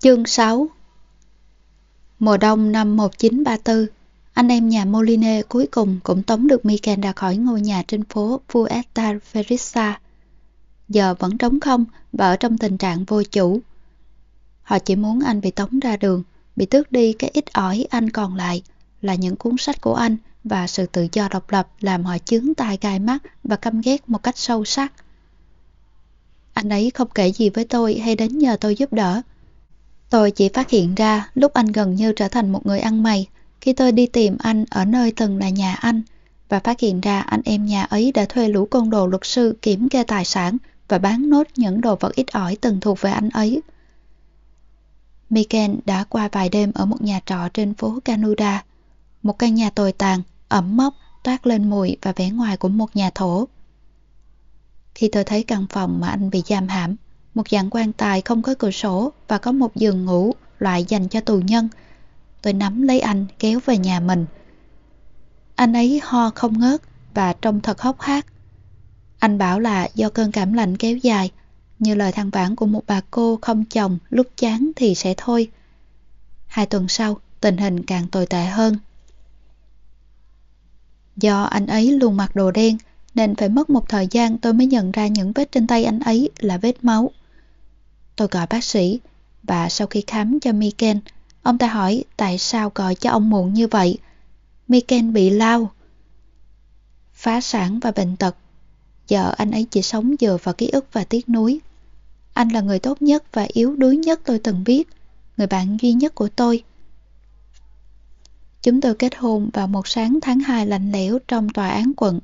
Chương 6 Mùa đông năm 1934, anh em nhà Moline cuối cùng cũng tống được Miken ra khỏi ngôi nhà trên phố Vuelta Ferrissa. Giờ vẫn trống không và ở trong tình trạng vô chủ. Họ chỉ muốn anh bị tống ra đường, bị tước đi cái ít ỏi anh còn lại là những cuốn sách của anh và sự tự do độc lập làm họ chướng tai gai mắt và căm ghét một cách sâu sắc. Anh ấy không kể gì với tôi hay đến nhờ tôi giúp đỡ. Tôi chỉ phát hiện ra lúc anh gần như trở thành một người ăn mày khi tôi đi tìm anh ở nơi từng là nhà anh và phát hiện ra anh em nhà ấy đã thuê lũ côn đồ luật sư kiểm kê tài sản và bán nốt những đồ vật ít ỏi từng thuộc về anh ấy. Miken đã qua vài đêm ở một nhà trọ trên phố Canuda, một căn nhà tồi tàn, ẩm mốc, toát lên mùi và vẻ ngoài của một nhà thổ. Khi tôi thấy căn phòng mà anh bị giam hãm, một dạng quan tài không có cửa sổ và có một giường ngủ loại dành cho tù nhân, tôi nắm lấy anh kéo về nhà mình. Anh ấy ho không ngớt và trông thật hốc hác. Anh bảo là do cơn cảm lạnh kéo dài, như lời than vãn của một bà cô không chồng lúc chán thì sẽ thôi. Hai tuần sau, tình hình càng tồi tệ hơn. Do anh ấy luôn mặc đồ đen, nên phải mất một thời gian tôi mới nhận ra những vết trên tay anh ấy là vết máu. Tôi gọi bác sĩ, và sau khi khám cho Miken, ông ta hỏi tại sao gọi cho ông muộn như vậy. Miken bị lao. Phá sản và bệnh tật. Giờ anh ấy chỉ sống dựa vào ký ức và tiếc nuối. Anh là người tốt nhất và yếu đuối nhất tôi từng biết, người bạn duy nhất của tôi. Chúng tôi kết hôn vào một sáng tháng 2 lạnh lẽo trong tòa án quận.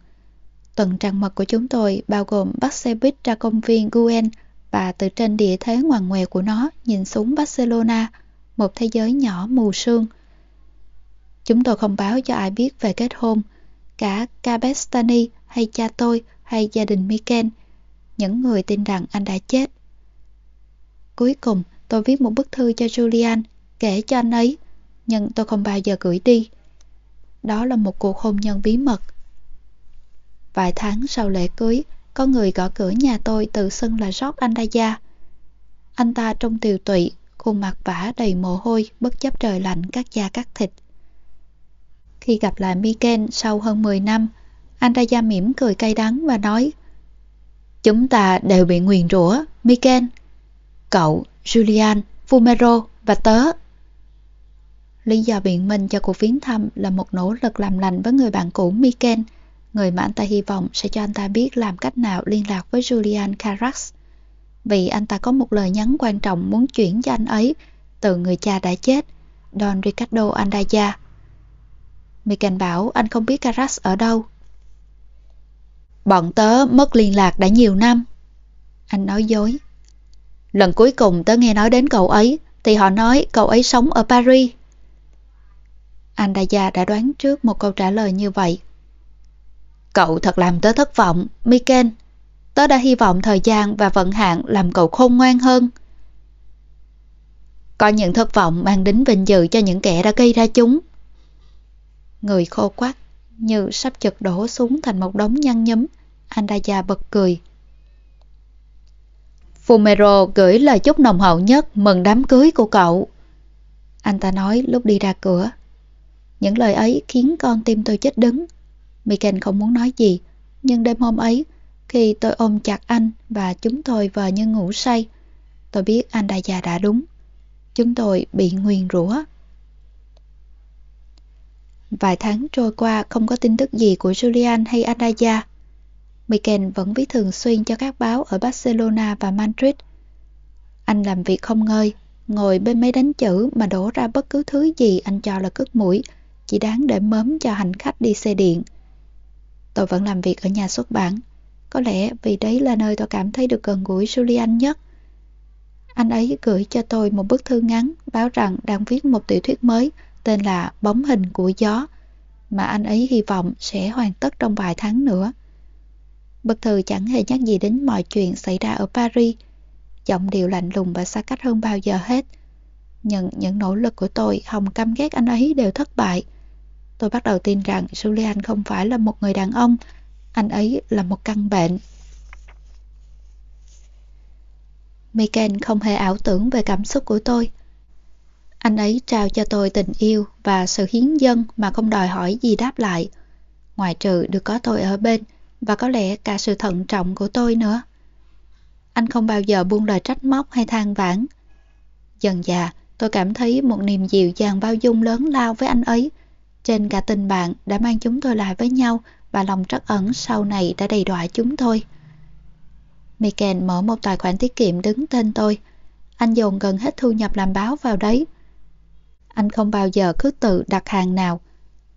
Tuần trăng mật của chúng tôi bao gồm bắt xe buýt ra công viên Guen và từ trên địa thế ngoằn ngoèo của nó nhìn xuống Barcelona, một thế giới nhỏ mù sương. Chúng tôi không báo cho ai biết về kết hôn, cả Cabestani hay cha tôi hay gia đình Miken, những người tin rằng anh đã chết. Cuối cùng, tôi viết một bức thư cho Julian, kể cho anh ấy, nhưng tôi không bao giờ gửi đi. Đó là một cuộc hôn nhân bí mật. Vài tháng sau lễ cưới, có người gõ cửa nhà tôi tự xưng là George Andaya. Anh ta trông tiều tụy, khuôn mặt vả đầy mồ hôi, bất chấp trời lạnh cắt da cắt thịt. Khi gặp lại Miken sau hơn 10 năm, Andaya mỉm cười cay đắng và nói Chúng ta đều bị nguyền rủa, Miken. Cậu, Julian, Fumero và tớ. Lý do biện minh cho cuộc viếng thăm là một nỗ lực làm lành với người bạn cũ Miken, người mà anh ta hy vọng sẽ cho anh ta biết làm cách nào liên lạc với Julian Carax. Vì anh ta có một lời nhắn quan trọng muốn chuyển cho anh ấy từ người cha đã chết, Don Ricardo Andaya. Miken bảo anh không biết Carax ở đâu. Bọn tớ mất liên lạc đã nhiều năm. Anh nói dối. Lần cuối cùng tớ nghe nói đến cậu ấy thì họ nói cậu ấy sống ở Paris. Andaya đã đoán trước một câu trả lời như vậy. Cậu thật làm tớ thất vọng, Miken. Tớ đã hy vọng thời gian và vận hạn làm cậu khôn ngoan hơn. Có những thất vọng mang đến vinh dự cho những kẻ đã gây ra chúng. Người khô quắc, như sắp chật đổ xuống thành một đống nhăn nhấm. Andaya bật cười. Fumero gửi lời chúc nồng hậu nhất mừng đám cưới của cậu. Anh ta nói lúc đi ra cửa. Những lời ấy khiến con tim tôi chết đứng. Miken không muốn nói gì, nhưng đêm hôm ấy, khi tôi ôm chặt anh và chúng tôi vờ như ngủ say, tôi biết anh đã già đã đúng. Chúng tôi bị nguyền rủa. Vài tháng trôi qua không có tin tức gì của Julian hay Andaya. Miken vẫn viết thường xuyên cho các báo ở Barcelona và Madrid. Anh làm việc không ngơi, ngồi bên máy đánh chữ mà đổ ra bất cứ thứ gì anh cho là cướp mũi, chỉ đáng để mớm cho hành khách đi xe điện. Tôi vẫn làm việc ở nhà xuất bản. Có lẽ vì đấy là nơi tôi cảm thấy được gần gũi Julian nhất. Anh ấy gửi cho tôi một bức thư ngắn báo rằng đang viết một tiểu thuyết mới tên là Bóng hình của gió, mà anh ấy hy vọng sẽ hoàn tất trong vài tháng nữa. Bức thư chẳng hề nhắc gì đến mọi chuyện xảy ra ở Paris. Giọng điệu lạnh lùng và xa cách hơn bao giờ hết. Nhưng những nỗ lực của tôi hồng căm ghét anh ấy đều thất bại. Tôi bắt đầu tin rằng Julian không phải là một người đàn ông, anh ấy là một căn bệnh. Miken không hề ảo tưởng về cảm xúc của tôi. Anh ấy trao cho tôi tình yêu và sự hiến dân mà không đòi hỏi gì đáp lại. Ngoài trừ được có tôi ở bên và có lẽ cả sự thận trọng của tôi nữa. Anh không bao giờ buông lời trách móc hay than vãn. Dần dà, tôi cảm thấy một niềm dịu dàng bao dung lớn lao với anh ấy. Trên cả tình bạn đã mang chúng tôi lại với nhau và lòng trắc ẩn sau này đã đầy đọa chúng tôi. Michael mở một tài khoản tiết kiệm đứng tên tôi. Anh dồn gần hết thu nhập làm báo vào đấy. Anh không bao giờ cứ tự đặt hàng nào.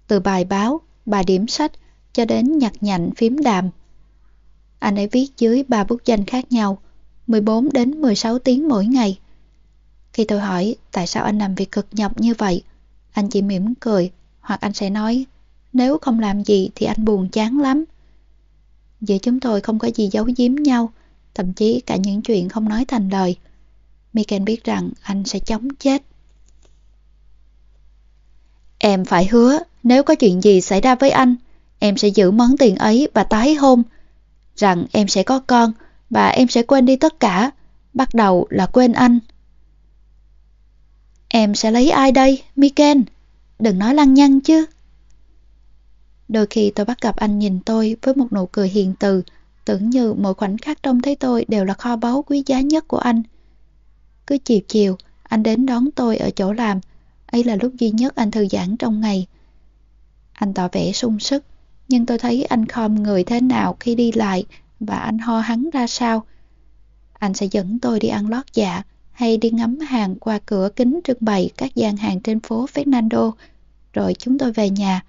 Từ bài báo, bài điểm sách cho đến nhặt nhạnh phím đàm. Anh ấy viết dưới ba bức danh khác nhau, 14 đến 16 tiếng mỗi ngày. Khi tôi hỏi tại sao anh làm việc cực nhọc như vậy, anh chỉ mỉm cười hoặc anh sẽ nói nếu không làm gì thì anh buồn chán lắm. Giữa chúng tôi không có gì giấu giếm nhau, thậm chí cả những chuyện không nói thành lời. Miken biết rằng anh sẽ chống chết. Em phải hứa, nếu có chuyện gì xảy ra với anh, em sẽ giữ món tiền ấy và tái hôn. Rằng em sẽ có con và em sẽ quên đi tất cả, bắt đầu là quên anh. Em sẽ lấy ai đây, Miken? Đừng nói lăng nhăng chứ. Đôi khi tôi bắt gặp anh nhìn tôi với một nụ cười hiền từ, tưởng như mỗi khoảnh khắc trông thấy tôi đều là kho báu quý giá nhất của anh. Cứ chiều chiều, anh đến đón tôi ở chỗ làm, ấy là lúc duy nhất anh thư giãn trong ngày. Anh tỏ vẻ sung sức, nhưng tôi thấy anh khom người thế nào khi đi lại và anh ho hắn ra sao. Anh sẽ dẫn tôi đi ăn lót dạ hay đi ngắm hàng qua cửa kính trưng bày các gian hàng trên phố Fernando, rồi chúng tôi về nhà,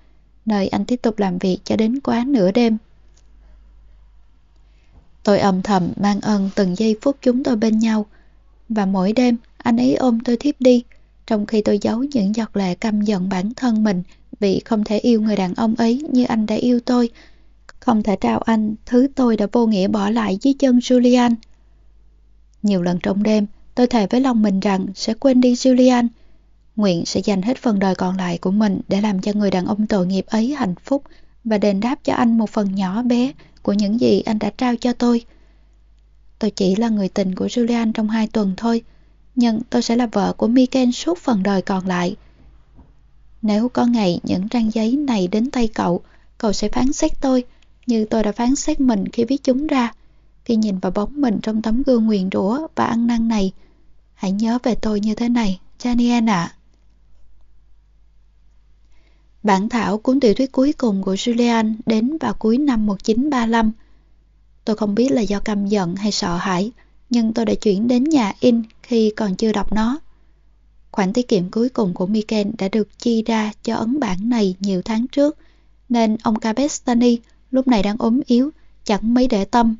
nơi anh tiếp tục làm việc cho đến quá nửa đêm. Tôi âm thầm mang ơn từng giây phút chúng tôi bên nhau, và mỗi đêm anh ấy ôm tôi thiếp đi, trong khi tôi giấu những giọt lệ căm giận bản thân mình vì không thể yêu người đàn ông ấy như anh đã yêu tôi, không thể trao anh thứ tôi đã vô nghĩa bỏ lại dưới chân Julian. Nhiều lần trong đêm, tôi thề với lòng mình rằng sẽ quên đi Julian, nguyện sẽ dành hết phần đời còn lại của mình để làm cho người đàn ông tội nghiệp ấy hạnh phúc và đền đáp cho anh một phần nhỏ bé của những gì anh đã trao cho tôi. Tôi chỉ là người tình của Julian trong hai tuần thôi, nhưng tôi sẽ là vợ của Miken suốt phần đời còn lại. Nếu có ngày những trang giấy này đến tay cậu, cậu sẽ phán xét tôi như tôi đã phán xét mình khi viết chúng ra. Khi nhìn vào bóng mình trong tấm gương nguyền rủa và ăn năn này, hãy nhớ về tôi như thế này, Janien ạ. Bản thảo cuốn tiểu thuyết cuối cùng của Julian đến vào cuối năm 1935. Tôi không biết là do căm giận hay sợ hãi, nhưng tôi đã chuyển đến nhà in khi còn chưa đọc nó. Khoản tiết kiệm cuối cùng của Miken đã được chi ra cho ấn bản này nhiều tháng trước, nên ông Cabestani lúc này đang ốm yếu, chẳng mấy để tâm.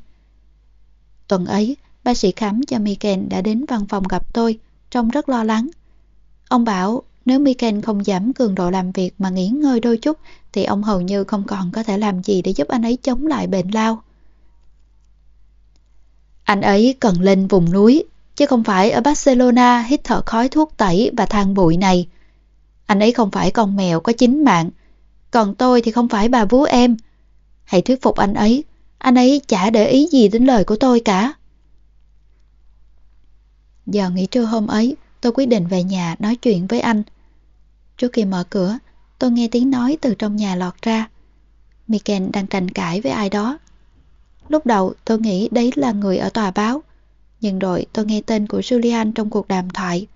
Tuần ấy, bác sĩ khám cho Miken đã đến văn phòng gặp tôi, trông rất lo lắng. Ông bảo nếu Miken không giảm cường độ làm việc mà nghỉ ngơi đôi chút thì ông hầu như không còn có thể làm gì để giúp anh ấy chống lại bệnh lao. Anh ấy cần lên vùng núi, chứ không phải ở Barcelona hít thở khói thuốc tẩy và than bụi này. Anh ấy không phải con mèo có chính mạng, còn tôi thì không phải bà vú em. Hãy thuyết phục anh ấy, anh ấy chả để ý gì đến lời của tôi cả. Giờ nghỉ trưa hôm ấy, tôi quyết định về nhà nói chuyện với anh. Trước khi mở cửa, tôi nghe tiếng nói từ trong nhà lọt ra. Miken đang tranh cãi với ai đó. Lúc đầu tôi nghĩ đấy là người ở tòa báo, nhưng rồi tôi nghe tên của Julian trong cuộc đàm thoại.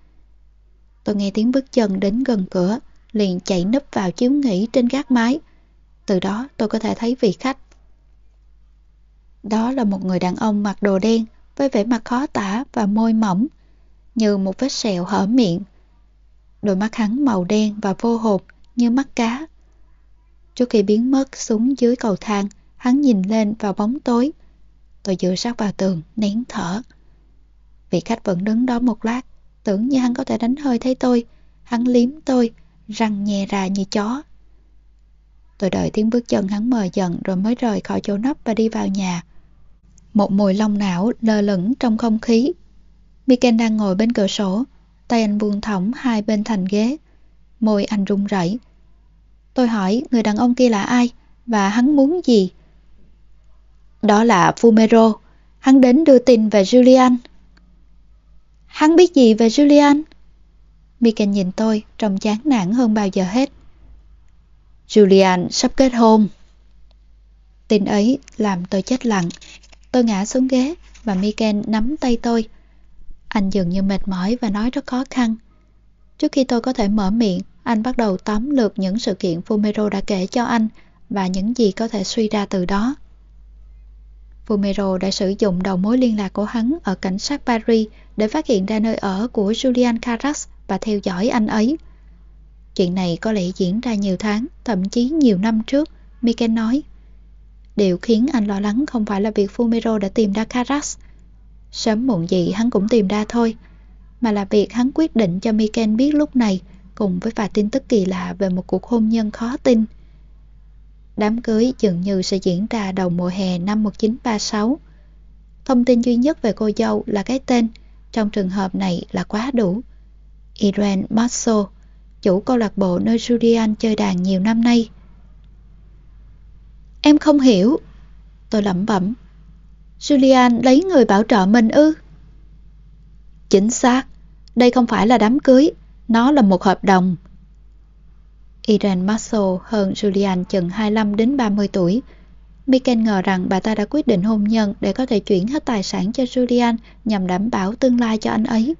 Tôi nghe tiếng bước chân đến gần cửa, liền chạy núp vào chiếu nghỉ trên gác mái. Từ đó tôi có thể thấy vị khách. Đó là một người đàn ông mặc đồ đen với vẻ mặt khó tả và môi mỏng, như một vết sẹo hở miệng. Đôi mắt hắn màu đen và vô hồn như mắt cá. Trước khi biến mất xuống dưới cầu thang, hắn nhìn lên vào bóng tối. Tôi dựa sát vào tường, nén thở. Vị khách vẫn đứng đó một lát, tưởng như hắn có thể đánh hơi thấy tôi. Hắn liếm tôi, răng nhè ra như chó. Tôi đợi tiếng bước chân hắn mờ dần rồi mới rời khỏi chỗ nấp và đi vào nhà. Một mùi long não lơ lửng trong không khí. Miken đang ngồi bên cửa sổ, tay anh buông thõng hai bên thành ghế. Môi anh run rẩy. Tôi hỏi người đàn ông kia là ai và hắn muốn gì? Đó là Fumero. Hắn đến đưa tin về Julian. Hắn biết gì về Julian? Miken nhìn tôi, trông chán nản hơn bao giờ hết. Julian sắp kết hôn. Tin ấy làm tôi chết lặng. Tôi ngã xuống ghế và Miken nắm tay tôi. Anh dường như mệt mỏi và nói rất khó khăn. Trước khi tôi có thể mở miệng, anh bắt đầu tóm lược những sự kiện Fumero đã kể cho anh và những gì có thể suy ra từ đó. Fumero đã sử dụng đầu mối liên lạc của hắn ở cảnh sát Paris để phát hiện ra nơi ở của Julian Carras và theo dõi anh ấy. Chuyện này có lẽ diễn ra nhiều tháng, thậm chí nhiều năm trước, Miken nói. Điều khiến anh lo lắng không phải là việc Fumero đã tìm ra Carras. Sớm muộn gì hắn cũng tìm ra thôi, mà là việc hắn quyết định cho Miken biết lúc này, cùng với vài tin tức kỳ lạ về một cuộc hôn nhân khó tin. Đám cưới dường như sẽ diễn ra đầu mùa hè năm 1936. Thông tin duy nhất về cô dâu là cái tên, trong trường hợp này là quá đủ. Irene Masso, chủ câu lạc bộ nơi Julian chơi đàn nhiều năm nay. Em không hiểu. Tôi lẩm bẩm. Julian lấy người bảo trợ mình ư? Chính xác. Đây không phải là đám cưới. Nó là một hợp đồng. Irene Marshall hơn Julian chừng 25 đến 30 tuổi. Miken ngờ rằng bà ta đã quyết định hôn nhân để có thể chuyển hết tài sản cho Julian nhằm đảm bảo tương lai cho anh ấy.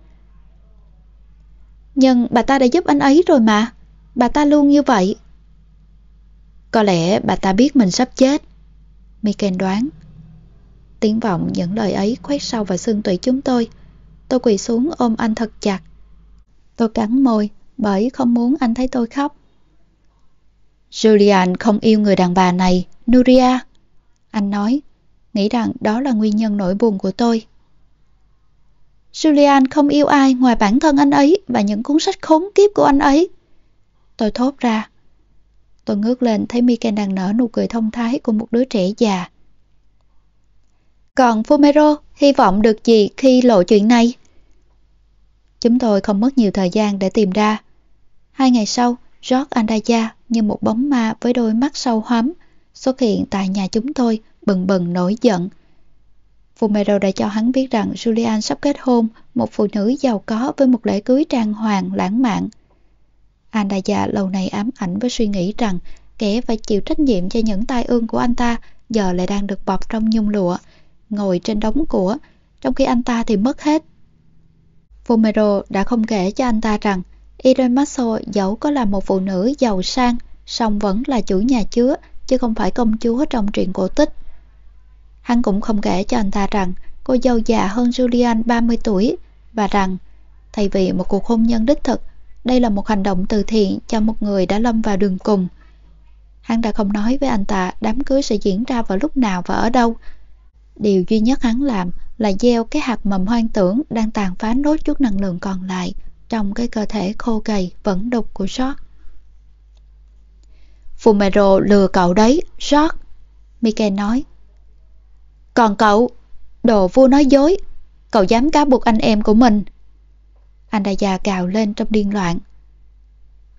Nhưng bà ta đã giúp anh ấy rồi mà. Bà ta luôn như vậy. Có lẽ bà ta biết mình sắp chết. Miken đoán. Tiếng vọng những lời ấy khoét sâu vào xương tủy chúng tôi. Tôi quỳ xuống ôm anh thật chặt. Tôi cắn môi bởi không muốn anh thấy tôi khóc. Julian không yêu người đàn bà này, Nuria. Anh nói, nghĩ rằng đó là nguyên nhân nỗi buồn của tôi. Julian không yêu ai ngoài bản thân anh ấy và những cuốn sách khốn kiếp của anh ấy. Tôi thốt ra. Tôi ngước lên thấy Miken đang nở nụ cười thông thái của một đứa trẻ già. Còn Fumero hy vọng được gì khi lộ chuyện này? Chúng tôi không mất nhiều thời gian để tìm ra. Hai ngày sau, George Andaya như một bóng ma với đôi mắt sâu hoắm xuất hiện tại nhà chúng tôi bừng bừng nổi giận. Fumero đã cho hắn biết rằng Julian sắp kết hôn một phụ nữ giàu có với một lễ cưới trang hoàng lãng mạn. Andaya lâu nay ám ảnh với suy nghĩ rằng kẻ phải chịu trách nhiệm cho những tai ương của anh ta giờ lại đang được bọc trong nhung lụa, ngồi trên đống của, trong khi anh ta thì mất hết. Fumero đã không kể cho anh ta rằng Irene Masso dẫu có là một phụ nữ giàu sang, song vẫn là chủ nhà chứa, chứ không phải công chúa trong truyện cổ tích. Hắn cũng không kể cho anh ta rằng cô dâu già hơn Julian 30 tuổi và rằng thay vì một cuộc hôn nhân đích thực, đây là một hành động từ thiện cho một người đã lâm vào đường cùng. Hắn đã không nói với anh ta đám cưới sẽ diễn ra vào lúc nào và ở đâu. Điều duy nhất hắn làm là gieo cái hạt mầm hoang tưởng đang tàn phá nốt chút năng lượng còn lại trong cái cơ thể khô gầy vẫn đục của George. Fumero lừa cậu đấy, George. Mike nói. Còn cậu, đồ vua nói dối, cậu dám cáo buộc anh em của mình. Andaya cào lên trong điên loạn.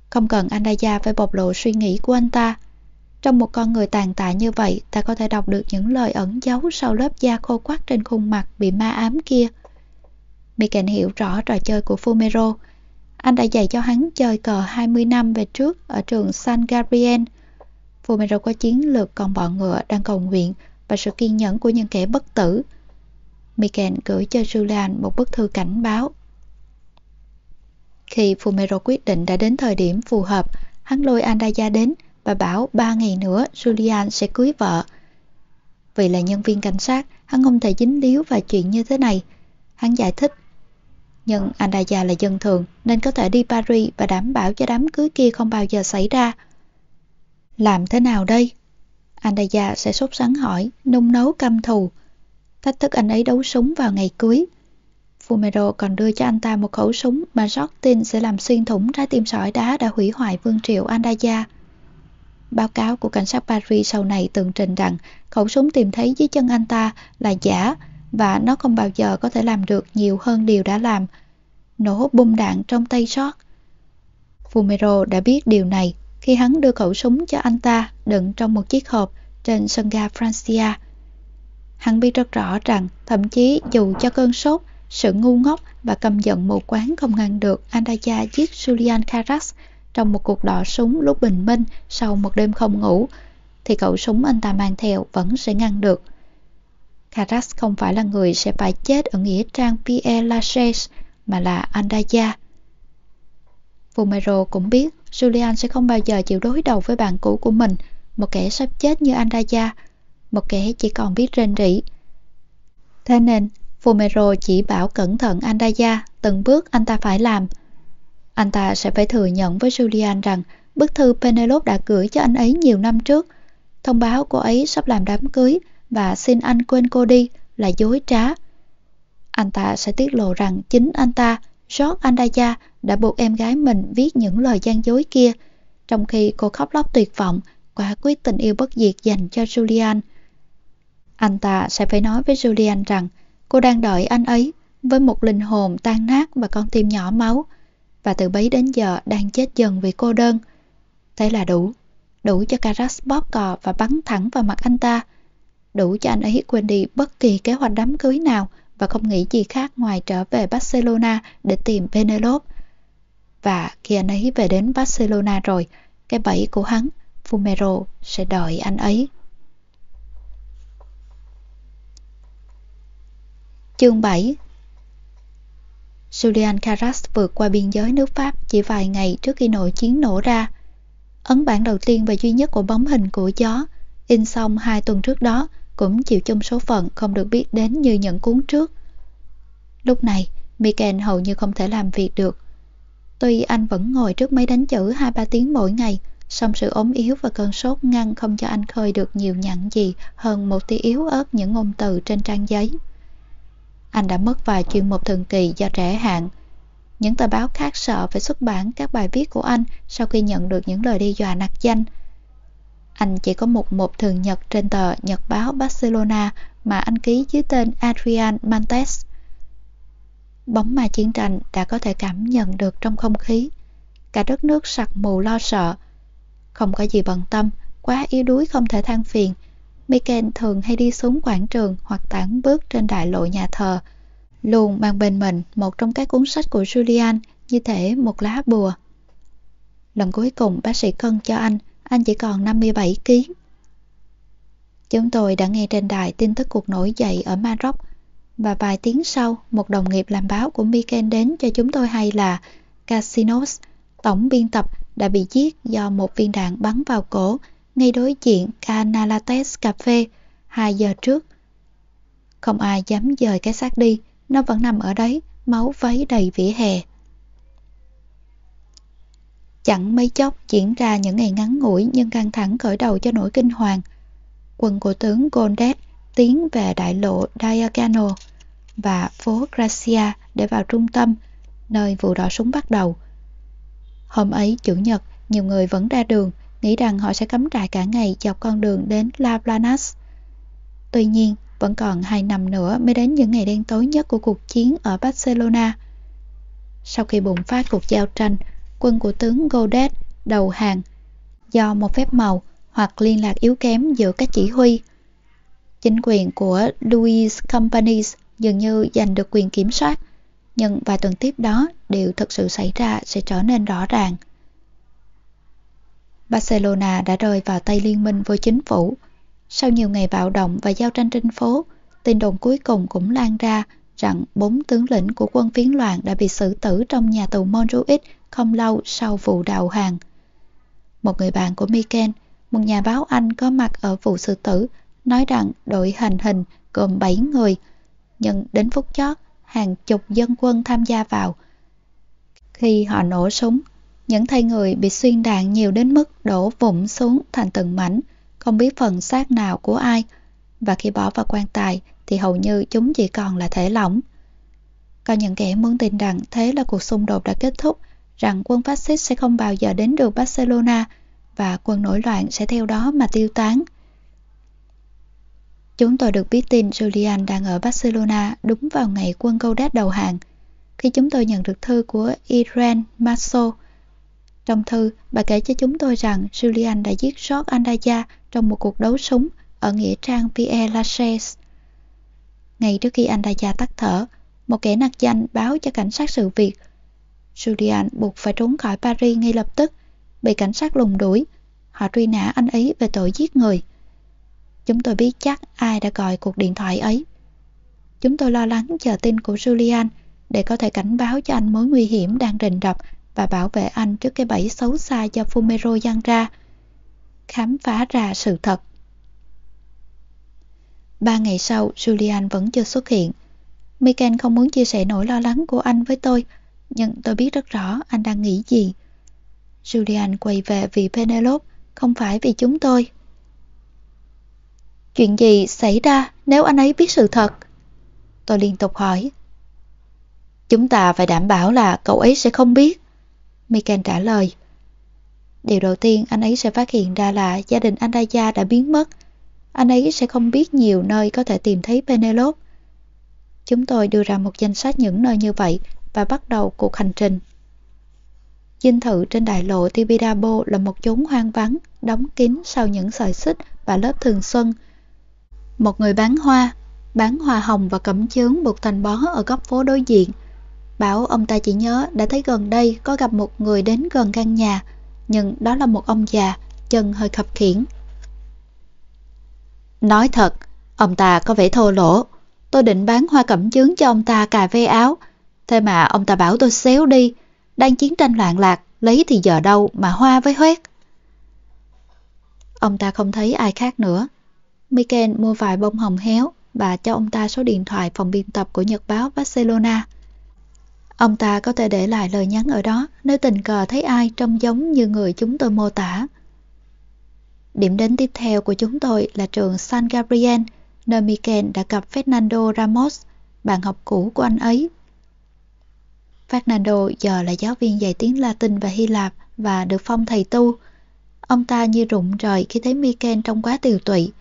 Không cần Andaya phải bộc lộ suy nghĩ của anh ta. Trong một con người tàn tạ như vậy, ta có thể đọc được những lời ẩn giấu sau lớp da khô quắc trên khuôn mặt bị ma ám kia. Miken hiểu rõ trò chơi của Fumero. Anh đã dạy cho hắn chơi cờ 20 năm về trước ở trường San Gabriel. Fumero có chiến lược còn bọn ngựa đang cầu nguyện và sự kiên nhẫn của những kẻ bất tử. Miken gửi cho Julian một bức thư cảnh báo. Khi Fumero quyết định đã đến thời điểm phù hợp, hắn lôi Andaya đến bà bảo ba ngày nữa Julian sẽ cưới vợ. Vì là nhân viên cảnh sát, hắn không thể dính líu vào chuyện như thế này. Hắn giải thích nhưng Andaya là dân thường nên có thể đi Paris và đảm bảo cho đám cưới kia không bao giờ xảy ra. Làm thế nào đây? Andaya sẽ sốt sắng hỏi, nung nấu căm thù. Thách thức anh ấy đấu súng vào ngày cưới. Fumero còn đưa cho anh ta một khẩu súng mà Jortin sẽ làm xuyên thủng trái tim sỏi đá đã hủy hoại vương triệu Andaya. Báo cáo của cảnh sát Paris sau này tường trình rằng khẩu súng tìm thấy dưới chân anh ta là giả và nó không bao giờ có thể làm được nhiều hơn điều đã làm. Nổ bung đạn trong tay sót. Fumero đã biết điều này khi hắn đưa khẩu súng cho anh ta đựng trong một chiếc hộp trên sân ga Francia. Hắn biết rất rõ rằng thậm chí dù cho cơn sốt, sự ngu ngốc và căm giận mù quáng không ngăn được Andaya giết Julian Carras trong một cuộc đọ súng lúc bình minh sau một đêm không ngủ, thì cậu súng anh ta mang theo vẫn sẽ ngăn được. Karas không phải là người sẽ phải chết ở nghĩa trang Pierre Lachaise, mà là Andaya. Fumero cũng biết Julian sẽ không bao giờ chịu đối đầu với bạn cũ của mình, một kẻ sắp chết như Andaya, một kẻ chỉ còn biết rên rỉ. Thế nên, Fumero chỉ bảo cẩn thận Andaya từng bước anh ta phải làm. Anh ta sẽ phải thừa nhận với Julian rằng bức thư Penelope đã gửi cho anh ấy nhiều năm trước, thông báo cô ấy sắp làm đám cưới và xin anh quên cô đi là dối trá. Anh ta sẽ tiết lộ rằng chính anh ta, George Andaya, đã buộc em gái mình viết những lời gian dối kia, trong khi cô khóc lóc tuyệt vọng, quả quyết tình yêu bất diệt dành cho Julian. Anh ta sẽ phải nói với Julian rằng cô đang đợi anh ấy với một linh hồn tan nát và con tim nhỏ máu và từ bấy đến giờ đang chết dần vì cô đơn. Thế là đủ. Đủ cho Karas bóp cò và bắn thẳng vào mặt anh ta. Đủ cho anh ấy quên đi bất kỳ kế hoạch đám cưới nào và không nghĩ gì khác ngoài trở về Barcelona để tìm Penelope. Và khi anh ấy về đến Barcelona rồi, cái bẫy của hắn, Fumero, sẽ đợi anh ấy. Chương 7 Julian Carras vượt qua biên giới nước Pháp chỉ vài ngày trước khi nội chiến nổ ra. Ấn bản đầu tiên và duy nhất của bóng hình của gió, in xong hai tuần trước đó, cũng chịu chung số phận không được biết đến như những cuốn trước. Lúc này, Miken hầu như không thể làm việc được. Tuy anh vẫn ngồi trước máy đánh chữ 2-3 tiếng mỗi ngày, song sự ốm yếu và cơn sốt ngăn không cho anh khơi được nhiều nhặn gì hơn một tí yếu ớt những ngôn từ trên trang giấy. Anh đã mất vài chuyên mục thường kỳ do trễ hạn. Những tờ báo khác sợ phải xuất bản các bài viết của anh sau khi nhận được những lời đe dọa nặc danh. Anh chỉ có một mục thường nhật trên tờ Nhật báo Barcelona mà anh ký dưới tên Adrian Mantes. Bóng ma chiến tranh đã có thể cảm nhận được trong không khí. Cả đất nước sặc mù lo sợ. Không có gì bận tâm, quá yếu đuối không thể than phiền. Miken thường hay đi xuống quảng trường hoặc tản bước trên đại lộ nhà thờ, luôn mang bên mình một trong các cuốn sách của Julian như thể một lá bùa. Lần cuối cùng bác sĩ cân cho anh, anh chỉ còn 57 kg. Chúng tôi đã nghe trên đài tin tức cuộc nổi dậy ở Maroc và vài tiếng sau, một đồng nghiệp làm báo của Miken đến cho chúng tôi hay là Casinos, tổng biên tập, đã bị giết do một viên đạn bắn vào cổ ngay đối diện Canalates Cafe 2 giờ trước. Không ai dám dời cái xác đi, nó vẫn nằm ở đấy, máu váy đầy vỉa hè. Chẳng mấy chốc diễn ra những ngày ngắn ngủi nhưng căng thẳng khởi đầu cho nỗi kinh hoàng. Quân của tướng Gondet tiến về đại lộ Diagonal và phố Gracia để vào trung tâm, nơi vụ đỏ súng bắt đầu. Hôm ấy, Chủ nhật, nhiều người vẫn ra đường, nghĩ rằng họ sẽ cắm trại cả ngày dọc con đường đến La Planas. Tuy nhiên, vẫn còn hai năm nữa mới đến những ngày đen tối nhất của cuộc chiến ở Barcelona. Sau khi bùng phát cuộc giao tranh, quân của tướng Godet đầu hàng do một phép màu hoặc liên lạc yếu kém giữa các chỉ huy. Chính quyền của Louis Companies dường như giành được quyền kiểm soát, nhưng vài tuần tiếp đó điều thực sự xảy ra sẽ trở nên rõ ràng. Barcelona đã rơi vào tay liên minh với chính phủ. Sau nhiều ngày bạo động và giao tranh trên phố, tin đồn cuối cùng cũng lan ra rằng bốn tướng lĩnh của quân phiến loạn đã bị xử tử trong nhà tù Montjuic không lâu sau vụ đầu hàng. Một người bạn của Miken, một nhà báo Anh có mặt ở vụ xử tử, nói rằng đội hành hình gồm 7 người, nhưng đến phút chót, hàng chục dân quân tham gia vào. Khi họ nổ súng, những thay người bị xuyên đạn nhiều đến mức đổ vụn xuống thành từng mảnh, không biết phần xác nào của ai, và khi bỏ vào quan tài thì hầu như chúng chỉ còn là thể lỏng. Có những kẻ muốn tin rằng thế là cuộc xung đột đã kết thúc, rằng quân phát xít sẽ không bao giờ đến được Barcelona và quân nổi loạn sẽ theo đó mà tiêu tán. Chúng tôi được biết tin Julian đang ở Barcelona đúng vào ngày quân câu đát đầu hàng. Khi chúng tôi nhận được thư của Irene Masso, trong thư, bà kể cho chúng tôi rằng Julian đã giết George Andaya trong một cuộc đấu súng ở nghĩa trang Pierre Lachaise. Ngay trước khi Andaya tắt thở, một kẻ nặc danh báo cho cảnh sát sự việc. Julian buộc phải trốn khỏi Paris ngay lập tức, bị cảnh sát lùng đuổi. Họ truy nã anh ấy về tội giết người. Chúng tôi biết chắc ai đã gọi cuộc điện thoại ấy. Chúng tôi lo lắng chờ tin của Julian để có thể cảnh báo cho anh mối nguy hiểm đang rình rập và bảo vệ anh trước cái bẫy xấu xa do Fumero dăng ra. Khám phá ra sự thật. Ba ngày sau, Julian vẫn chưa xuất hiện. Mikan không muốn chia sẻ nỗi lo lắng của anh với tôi, nhưng tôi biết rất rõ anh đang nghĩ gì. Julian quay về vì Penelope, không phải vì chúng tôi. Chuyện gì xảy ra nếu anh ấy biết sự thật? Tôi liên tục hỏi. Chúng ta phải đảm bảo là cậu ấy sẽ không biết. Michael trả lời. Điều đầu tiên anh ấy sẽ phát hiện ra là gia đình Andaya đã biến mất. Anh ấy sẽ không biết nhiều nơi có thể tìm thấy Penelope. Chúng tôi đưa ra một danh sách những nơi như vậy và bắt đầu cuộc hành trình. Dinh thự trên đại lộ Tibidabo là một chốn hoang vắng, đóng kín sau những sợi xích và lớp thường xuân. Một người bán hoa, bán hoa hồng và cẩm chướng buộc thành bó ở góc phố đối diện. Bảo ông ta chỉ nhớ đã thấy gần đây có gặp một người đến gần căn nhà, nhưng đó là một ông già, chân hơi khập khiển. Nói thật, ông ta có vẻ thô lỗ. Tôi định bán hoa cẩm chướng cho ông ta cà ve áo. Thế mà ông ta bảo tôi xéo đi. Đang chiến tranh loạn lạc, lấy thì giờ đâu mà hoa với hoét. Ông ta không thấy ai khác nữa. miken mua vài bông hồng héo và cho ông ta số điện thoại phòng biên tập của Nhật báo Barcelona. Ông ta có thể để lại lời nhắn ở đó nếu tình cờ thấy ai trông giống như người chúng tôi mô tả. Điểm đến tiếp theo của chúng tôi là trường San Gabriel, nơi Mikel đã gặp Fernando Ramos, bạn học cũ của anh ấy. Fernando giờ là giáo viên dạy tiếng Latin và Hy Lạp và được phong thầy tu. Ông ta như rụng rời khi thấy Mikel trông quá tiều tụy.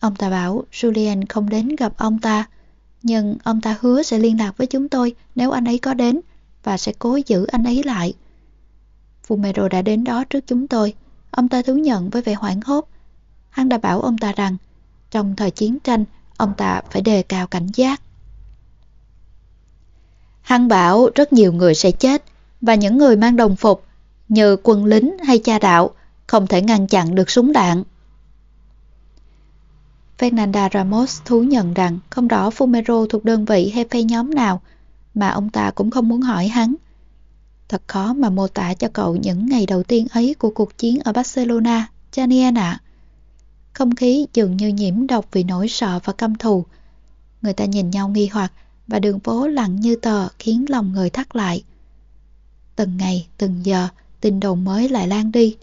Ông ta bảo Julian không đến gặp ông ta, nhưng ông ta hứa sẽ liên lạc với chúng tôi nếu anh ấy có đến và sẽ cố giữ anh ấy lại. Fumero đã đến đó trước chúng tôi. Ông ta thú nhận với vẻ hoảng hốt. Hắn đã bảo ông ta rằng trong thời chiến tranh, ông ta phải đề cao cảnh giác. Hắn bảo rất nhiều người sẽ chết và những người mang đồng phục như quân lính hay cha đạo không thể ngăn chặn được súng đạn. Fernanda Ramos thú nhận rằng không rõ Fumero thuộc đơn vị hay phe nhóm nào, mà ông ta cũng không muốn hỏi hắn. Thật khó mà mô tả cho cậu những ngày đầu tiên ấy của cuộc chiến ở Barcelona, Janien ạ. Không khí dường như nhiễm độc vì nỗi sợ và căm thù. Người ta nhìn nhau nghi hoặc và đường phố lặng như tờ khiến lòng người thắt lại. Từng ngày, từng giờ, tin đồn mới lại lan đi.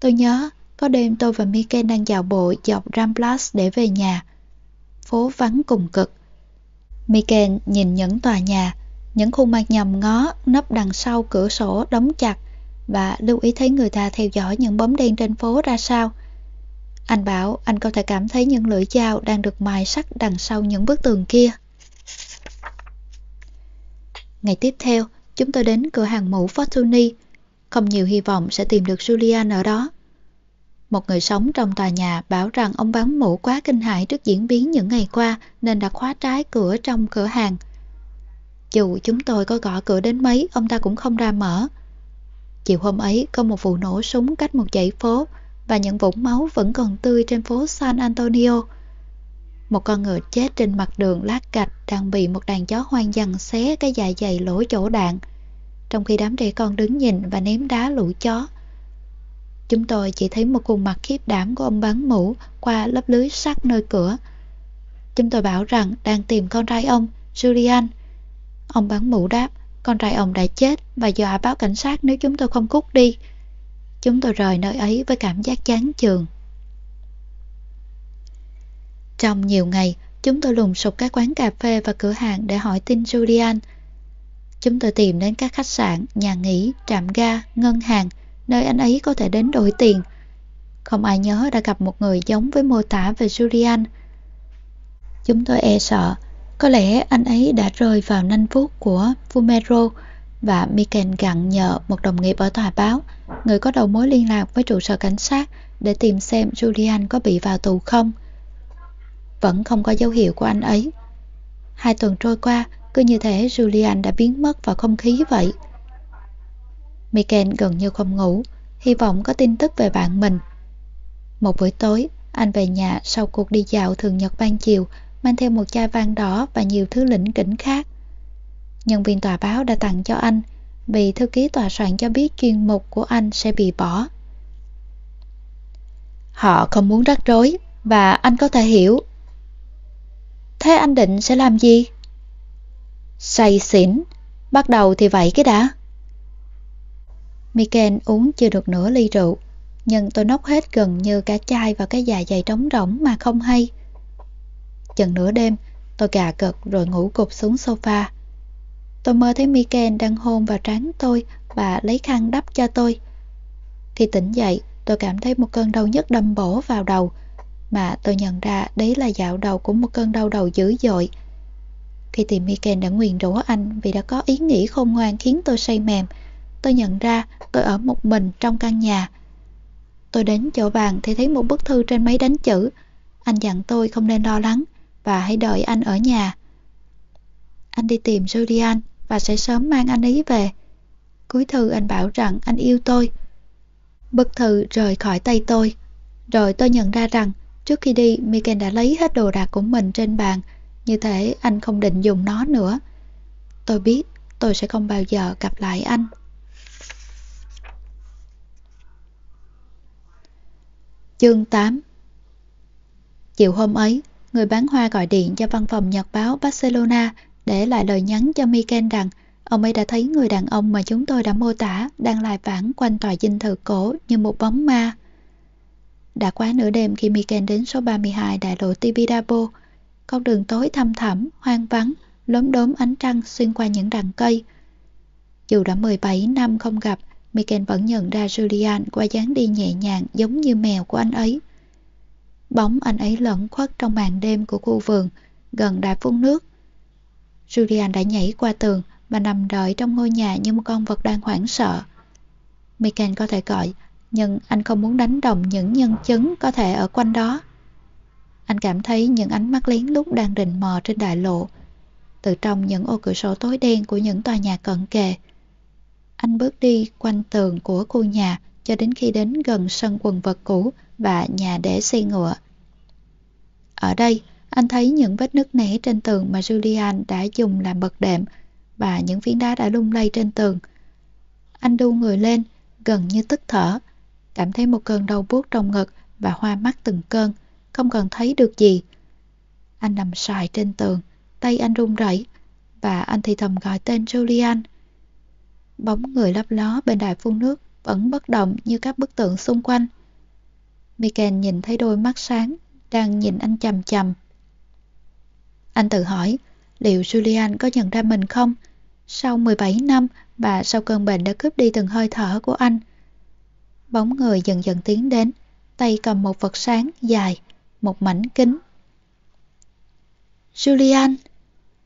Tôi nhớ có đêm tôi và Miken đang dạo bộ dọc Ramblas để về nhà. Phố vắng cùng cực. Miken nhìn những tòa nhà, những khuôn mặt nhầm ngó nấp đằng sau cửa sổ đóng chặt và lưu ý thấy người ta theo dõi những bóng đen trên phố ra sao. Anh bảo anh có thể cảm thấy những lưỡi dao đang được mài sắc đằng sau những bức tường kia. Ngày tiếp theo, chúng tôi đến cửa hàng mũ Fortuny. Không nhiều hy vọng sẽ tìm được Julian ở đó. Một người sống trong tòa nhà bảo rằng ông bán mũ quá kinh hãi trước diễn biến những ngày qua nên đã khóa trái cửa trong cửa hàng. Dù chúng tôi có gõ cửa đến mấy, ông ta cũng không ra mở. Chiều hôm ấy có một vụ nổ súng cách một dãy phố và những vũng máu vẫn còn tươi trên phố San Antonio. Một con ngựa chết trên mặt đường lát gạch đang bị một đàn chó hoang dằn xé cái dạ dày lỗ chỗ đạn, trong khi đám trẻ con đứng nhìn và ném đá lũ chó. Chúng tôi chỉ thấy một khuôn mặt khiếp đảm của ông bán mũ qua lớp lưới sắt nơi cửa. Chúng tôi bảo rằng đang tìm con trai ông, Julian. Ông bán mũ đáp, con trai ông đã chết và dọa báo cảnh sát nếu chúng tôi không cút đi. Chúng tôi rời nơi ấy với cảm giác chán chường. Trong nhiều ngày, chúng tôi lùng sục các quán cà phê và cửa hàng để hỏi tin Julian. Chúng tôi tìm đến các khách sạn, nhà nghỉ, trạm ga, ngân hàng, nơi anh ấy có thể đến đổi tiền. Không ai nhớ đã gặp một người giống với mô tả về Julian. Chúng tôi e sợ, có lẽ anh ấy đã rơi vào nanh vuốt của Fumero và Miken gặn nhờ một đồng nghiệp ở tòa báo, người có đầu mối liên lạc với trụ sở cảnh sát để tìm xem Julian có bị vào tù không. Vẫn không có dấu hiệu của anh ấy. Hai tuần trôi qua, cứ như thế Julian đã biến mất vào không khí vậy. Miken gần như không ngủ, hy vọng có tin tức về bạn mình. Một buổi tối, anh về nhà sau cuộc đi dạo thường nhật ban chiều, mang theo một chai vang đỏ và nhiều thứ lĩnh kỉnh khác. Nhân viên tòa báo đã tặng cho anh, vì thư ký tòa soạn cho biết chuyên mục của anh sẽ bị bỏ. Họ không muốn rắc rối, và anh có thể hiểu. Thế anh định sẽ làm gì? Say xỉn, bắt đầu thì vậy cái đã. Miken uống chưa được nửa ly rượu, nhưng tôi nốc hết gần như cả chai vào cái dạ dày trống rỗng mà không hay. Chừng nửa đêm, tôi gà gật rồi ngủ gục xuống sofa. Tôi mơ thấy Miken đang hôn vào trán tôi và lấy khăn đắp cho tôi. Khi tỉnh dậy, tôi cảm thấy một cơn đau nhức đâm bổ vào đầu, mà tôi nhận ra đấy là dạo đầu của một cơn đau đầu dữ dội. Khi tìm Miken đã nguyền rủa anh vì đã có ý nghĩ khôn ngoan khiến tôi say mềm, tôi nhận ra tôi ở một mình trong căn nhà. Tôi đến chỗ bàn thì thấy một bức thư trên máy đánh chữ. Anh dặn tôi không nên lo lắng và hãy đợi anh ở nhà. Anh đi tìm Julian và sẽ sớm mang anh ấy về. Cuối thư anh bảo rằng anh yêu tôi. Bức thư rời khỏi tay tôi. Rồi tôi nhận ra rằng trước khi đi Miken đã lấy hết đồ đạc của mình trên bàn. Như thế anh không định dùng nó nữa. Tôi biết tôi sẽ không bao giờ gặp lại anh. Chương 8 Chiều hôm ấy, người bán hoa gọi điện cho văn phòng nhật báo Barcelona để lại lời nhắn cho Miken rằng ông ấy đã thấy người đàn ông mà chúng tôi đã mô tả đang lại vãng quanh tòa dinh thự cổ như một bóng ma. Đã quá nửa đêm khi Miken đến số 32 đại lộ Tibidabo, con đường tối thăm thẳm, hoang vắng, lốm đốm ánh trăng xuyên qua những đằng cây. Dù đã 17 năm không gặp, Miken vẫn nhận ra Julian qua dáng đi nhẹ nhàng giống như mèo của anh ấy. Bóng anh ấy lẫn khuất trong màn đêm của khu vườn, gần đài phun nước. Julian đã nhảy qua tường và nằm đợi trong ngôi nhà như một con vật đang hoảng sợ. Miken có thể gọi, nhưng anh không muốn đánh đồng những nhân chứng có thể ở quanh đó. Anh cảm thấy những ánh mắt lén lút đang rình mò trên đại lộ, từ trong những ô cửa sổ tối đen của những tòa nhà cận kề. Anh bước đi quanh tường của khu nhà cho đến khi đến gần sân quần vật cũ và nhà để xe ngựa. Ở đây, anh thấy những vết nứt nẻ trên tường mà Julian đã dùng làm bậc đệm và những phiến đá đã lung lay trên tường. Anh đu người lên, gần như tức thở, cảm thấy một cơn đau buốt trong ngực và hoa mắt từng cơn, không còn thấy được gì. Anh nằm sài trên tường, tay anh run rẩy và anh thì thầm gọi tên Julian. Bóng người lấp ló bên đài phun nước vẫn bất động như các bức tượng xung quanh. Miken nhìn thấy đôi mắt sáng đang nhìn anh chầm chầm. Anh tự hỏi liệu Julian có nhận ra mình không? Sau 17 năm và sau cơn bệnh đã cướp đi từng hơi thở của anh. Bóng người dần dần tiến đến, tay cầm một vật sáng dài, một mảnh kính. Julian!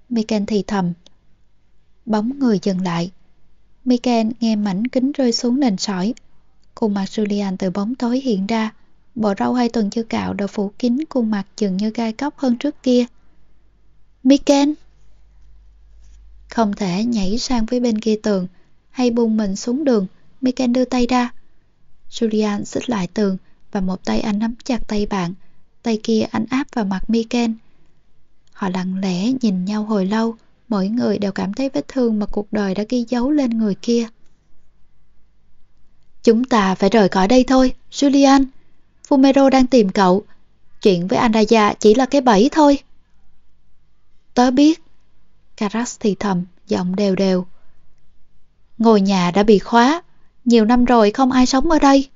Miken thì thầm. Bóng người dừng lại. Miken nghe mảnh kính rơi xuống nền sỏi. Khuôn mặt Julian từ bóng tối hiện ra. Bộ râu hai tuần chưa cạo đã phủ kín khuôn mặt chừng như gai góc hơn trước kia. Miken! Không thể nhảy sang phía bên kia tường, hay buông mình xuống đường. Miken đưa tay ra. Julian xích lại tường và một tay anh nắm chặt tay bạn. Tay kia anh áp vào mặt Miken. Họ lặng lẽ nhìn nhau hồi lâu. Mỗi người đều cảm thấy vết thương mà cuộc đời đã ghi dấu lên người kia. Chúng ta phải rời khỏi đây thôi, Julian. Fumero đang tìm cậu. Chuyện với Andaya chỉ là cái bẫy thôi. Tớ biết. Karas thì thầm, giọng đều đều. Ngôi nhà đã bị khóa. Nhiều năm rồi không ai sống ở đây.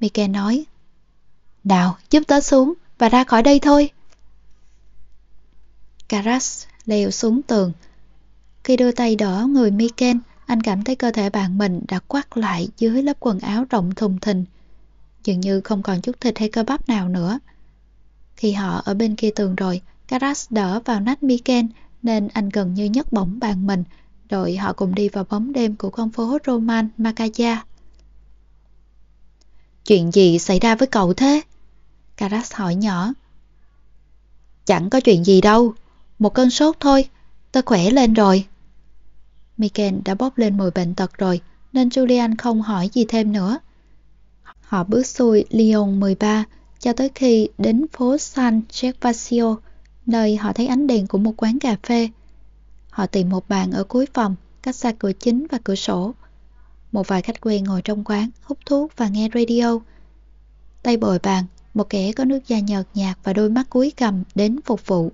Mike nói. Nào, giúp tớ xuống và ra khỏi đây thôi. Karas leo xuống tường. Khi đưa tay đỡ người Miken, anh cảm thấy cơ thể bạn mình đã quắt lại dưới lớp quần áo rộng thùng thình. Dường như không còn chút thịt hay cơ bắp nào nữa. Khi họ ở bên kia tường rồi, Karas đỡ vào nách Miken nên anh gần như nhấc bổng bàn mình, rồi họ cùng đi vào bóng đêm của con phố Roman Makaya. Chuyện gì xảy ra với cậu thế? Karas hỏi nhỏ. Chẳng có chuyện gì đâu, một cơn sốt thôi. tôi khỏe lên rồi. Miken đã bốc lên mùi bệnh tật rồi, nên Julian không hỏi gì thêm nữa. Họ bước xuôi Lyon 13 cho tới khi đến phố San Gervasio, nơi họ thấy ánh đèn của một quán cà phê. Họ tìm một bàn ở cuối phòng, cách xa cửa chính và cửa sổ. Một vài khách quen ngồi trong quán, hút thuốc và nghe radio. Tay bồi bàn, một kẻ có nước da nhợt nhạt và đôi mắt cúi cầm đến phục vụ.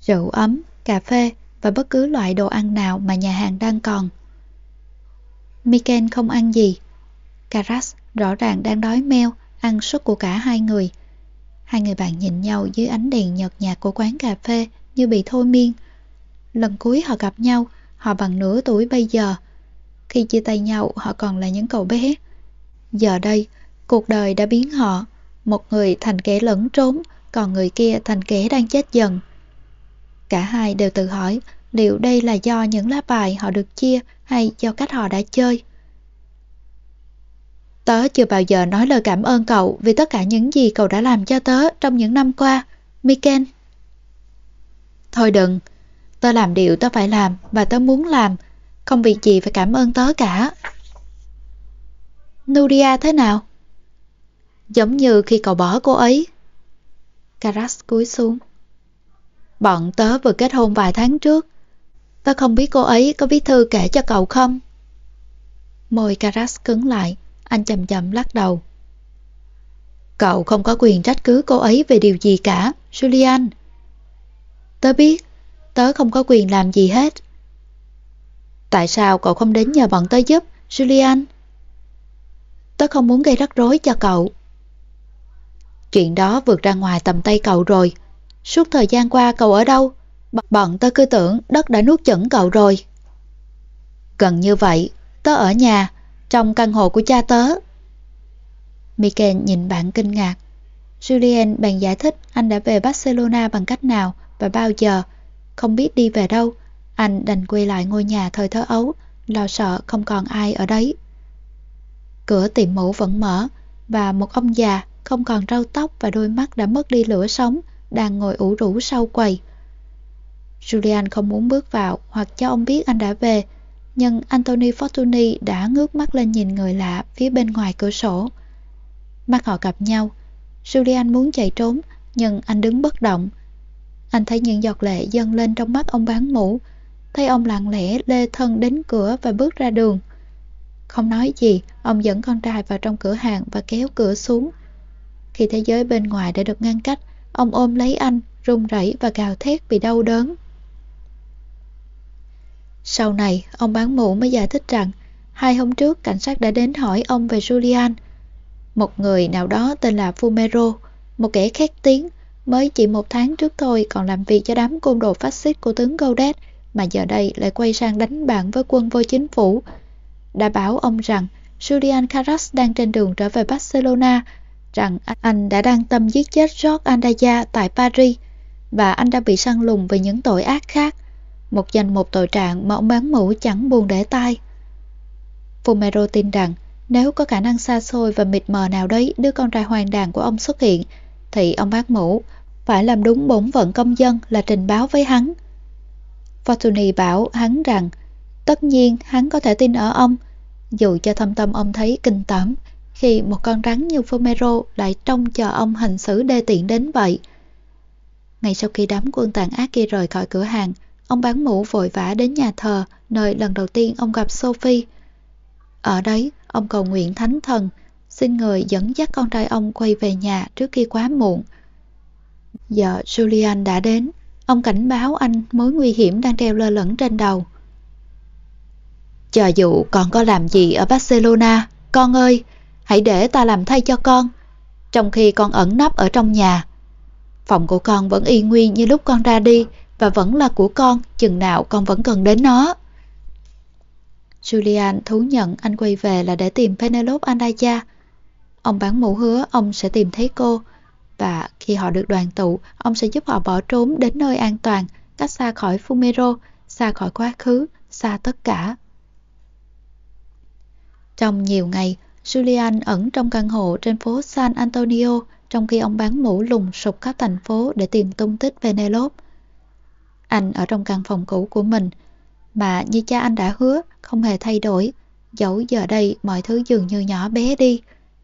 Rượu ấm, cà phê và bất cứ loại đồ ăn nào mà nhà hàng đang còn. Miken không ăn gì. Karas rõ ràng đang đói meo, ăn suất của cả hai người. Hai người bạn nhìn nhau dưới ánh đèn nhợt nhạt của quán cà phê như bị thôi miên. Lần cuối họ gặp nhau, họ bằng nửa tuổi bây giờ. Khi chia tay nhau, họ còn là những cậu bé. Giờ đây, cuộc đời đã biến họ, một người thành kẻ lẫn trốn, còn người kia thành kẻ đang chết dần. Cả hai đều tự hỏi liệu đây là do những lá bài họ được chia hay do cách họ đã chơi. Tớ chưa bao giờ nói lời cảm ơn cậu vì tất cả những gì cậu đã làm cho tớ trong những năm qua, Miken. Thôi đừng, tớ làm điều tớ phải làm và tớ muốn làm, không việc gì phải cảm ơn tớ cả. Nuria thế nào? Giống như khi cậu bỏ cô ấy. Karas cúi xuống. Bọn tớ vừa kết hôn vài tháng trước. Tớ không biết cô ấy có viết thư kể cho cậu không? Môi Karas cứng lại, anh chậm chậm lắc đầu. Cậu không có quyền trách cứ cô ấy về điều gì cả, Julian. Tớ biết, tớ không có quyền làm gì hết. Tại sao cậu không đến nhờ bọn tớ giúp, Julian? Tớ không muốn gây rắc rối cho cậu. Chuyện đó vượt ra ngoài tầm tay cậu rồi. Suốt thời gian qua cậu ở đâu? Bọn tớ cứ tưởng đất đã nuốt chửng cậu rồi. Gần như vậy, tớ ở nhà, trong căn hộ của cha tớ. Mikel nhìn bạn kinh ngạc. Julian bèn giải thích anh đã về Barcelona bằng cách nào và bao giờ. Không biết đi về đâu, anh đành quay lại ngôi nhà thời thơ ấu, lo sợ không còn ai ở đấy. Cửa tiệm mũ vẫn mở và một ông già không còn râu tóc và đôi mắt đã mất đi lửa sống, đang ngồi ủ rũ sau quầy. Julian không muốn bước vào hoặc cho ông biết anh đã về, nhưng Anthony Fortuny đã ngước mắt lên nhìn người lạ phía bên ngoài cửa sổ. Mắt họ gặp nhau. Julian muốn chạy trốn, nhưng anh đứng bất động. Anh thấy những giọt lệ dâng lên trong mắt ông bán mũ, thấy ông lặng lẽ lê thân đến cửa và bước ra đường. Không nói gì, ông dẫn con trai vào trong cửa hàng và kéo cửa xuống. Khi thế giới bên ngoài đã được ngăn cách, ông ôm lấy anh, run rẩy và gào thét vì đau đớn. Sau này, ông bán mũ mới giải thích rằng hai hôm trước cảnh sát đã đến hỏi ông về Julian. Một người nào đó tên là Fumero, một kẻ khét tiếng, mới chỉ một tháng trước thôi còn làm việc cho đám côn đồ phát xít của tướng Gaudet mà giờ đây lại quay sang đánh bạn với quân vô chính phủ. Đã bảo ông rằng Julian Carras đang trên đường trở về Barcelona, rằng anh đã đang tâm giết chết George Andaya tại Paris và anh đã bị săn lùng vì những tội ác khác một danh một tội trạng mà ông bán mũ chẳng buồn để tai. Fumero tin rằng nếu có khả năng xa xôi và mịt mờ nào đấy đứa con trai hoàng đàn của ông xuất hiện, thì ông bán mũ phải làm đúng bổn phận công dân là trình báo với hắn. Fortuny bảo hắn rằng tất nhiên hắn có thể tin ở ông, dù cho thâm tâm ông thấy kinh tởm khi một con rắn như Fumero lại trông chờ ông hành xử đê tiện đến vậy. Ngay sau khi đám quân tàn ác kia rời khỏi cửa hàng, Ông bán mũ vội vã đến nhà thờ, nơi lần đầu tiên ông gặp Sophie. Ở đấy, ông cầu nguyện thánh thần, xin người dẫn dắt con trai ông quay về nhà trước khi quá muộn. Giờ Julian đã đến, ông cảnh báo anh mối nguy hiểm đang treo lơ lửng trên đầu. Chờ dụ còn có làm gì ở Barcelona, con ơi, hãy để ta làm thay cho con, trong khi con ẩn nấp ở trong nhà. Phòng của con vẫn y nguyên như lúc con ra đi, và vẫn là của con, chừng nào con vẫn cần đến nó. Julian thú nhận anh quay về là để tìm Penelope Andaya. Ông bán mũ hứa ông sẽ tìm thấy cô, và khi họ được đoàn tụ, ông sẽ giúp họ bỏ trốn đến nơi an toàn, cách xa khỏi Fumero, xa khỏi quá khứ, xa tất cả. Trong nhiều ngày, Julian ẩn trong căn hộ trên phố San Antonio trong khi ông bán mũ lùng sục khắp thành phố để tìm tung tích Penelope. Anh ở trong căn phòng cũ của mình, mà như cha anh đã hứa, không hề thay đổi. Dẫu giờ đây mọi thứ dường như nhỏ bé đi,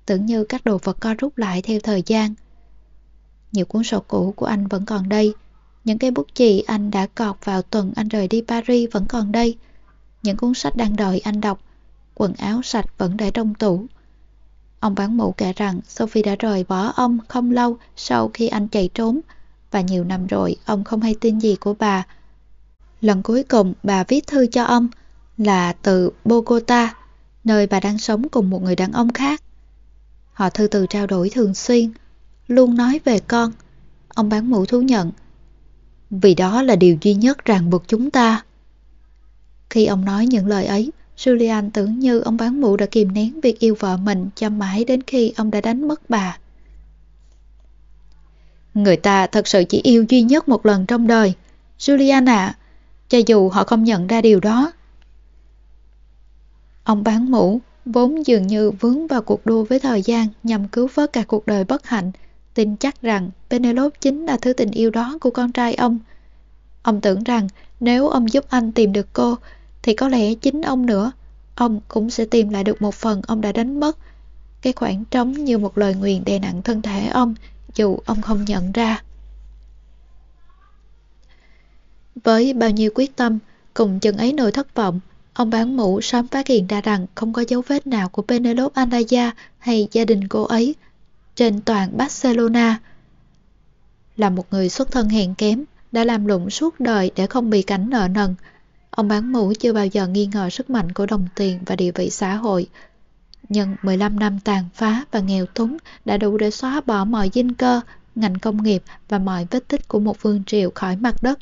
tưởng như các đồ vật co rút lại theo thời gian. Nhiều cuốn sổ cũ của anh vẫn còn đây, những cái bút chì anh đã cọt vào tuần anh rời đi Paris vẫn còn đây. Những cuốn sách đang đợi anh đọc, quần áo sạch vẫn để trong tủ. Ông bán mũ kể rằng Sophie đã rời bỏ ông không lâu sau khi anh chạy trốn và nhiều năm rồi ông không hay tin gì của bà. Lần cuối cùng bà viết thư cho ông là từ Bogota, nơi bà đang sống cùng một người đàn ông khác. Họ thư từ trao đổi thường xuyên, luôn nói về con. Ông bán mũ thú nhận. Vì đó là điều duy nhất ràng buộc chúng ta. Khi ông nói những lời ấy, Julian tưởng như ông bán mũ đã kìm nén việc yêu vợ mình cho mãi đến khi ông đã đánh mất bà. Người ta thật sự chỉ yêu duy nhất một lần trong đời. Julian ạ, à, cho dù họ không nhận ra điều đó. Ông bán mũ vốn dường như vướng vào cuộc đua với thời gian nhằm cứu vớt cả cuộc đời bất hạnh, tin chắc rằng Penelope chính là thứ tình yêu đó của con trai ông. Ông tưởng rằng nếu ông giúp anh tìm được cô, thì có lẽ chính ông nữa, ông cũng sẽ tìm lại được một phần ông đã đánh mất. Cái khoảng trống như một lời nguyền đè nặng thân thể ông, dù ông không nhận ra. Với bao nhiêu quyết tâm, cùng chừng ấy nỗi thất vọng, ông bán mũ sớm phát hiện ra rằng không có dấu vết nào của Penelope Andaya hay gia đình cô ấy trên toàn Barcelona. Là một người xuất thân hèn kém, đã làm lụng suốt đời để không bị cảnh nợ nần. Ông bán mũ chưa bao giờ nghi ngờ sức mạnh của đồng tiền và địa vị xã hội. Nhưng 15 năm tàn phá và nghèo túng đã đủ để xóa bỏ mọi dinh cơ, ngành công nghiệp và mọi vết tích của một vương triều khỏi mặt đất.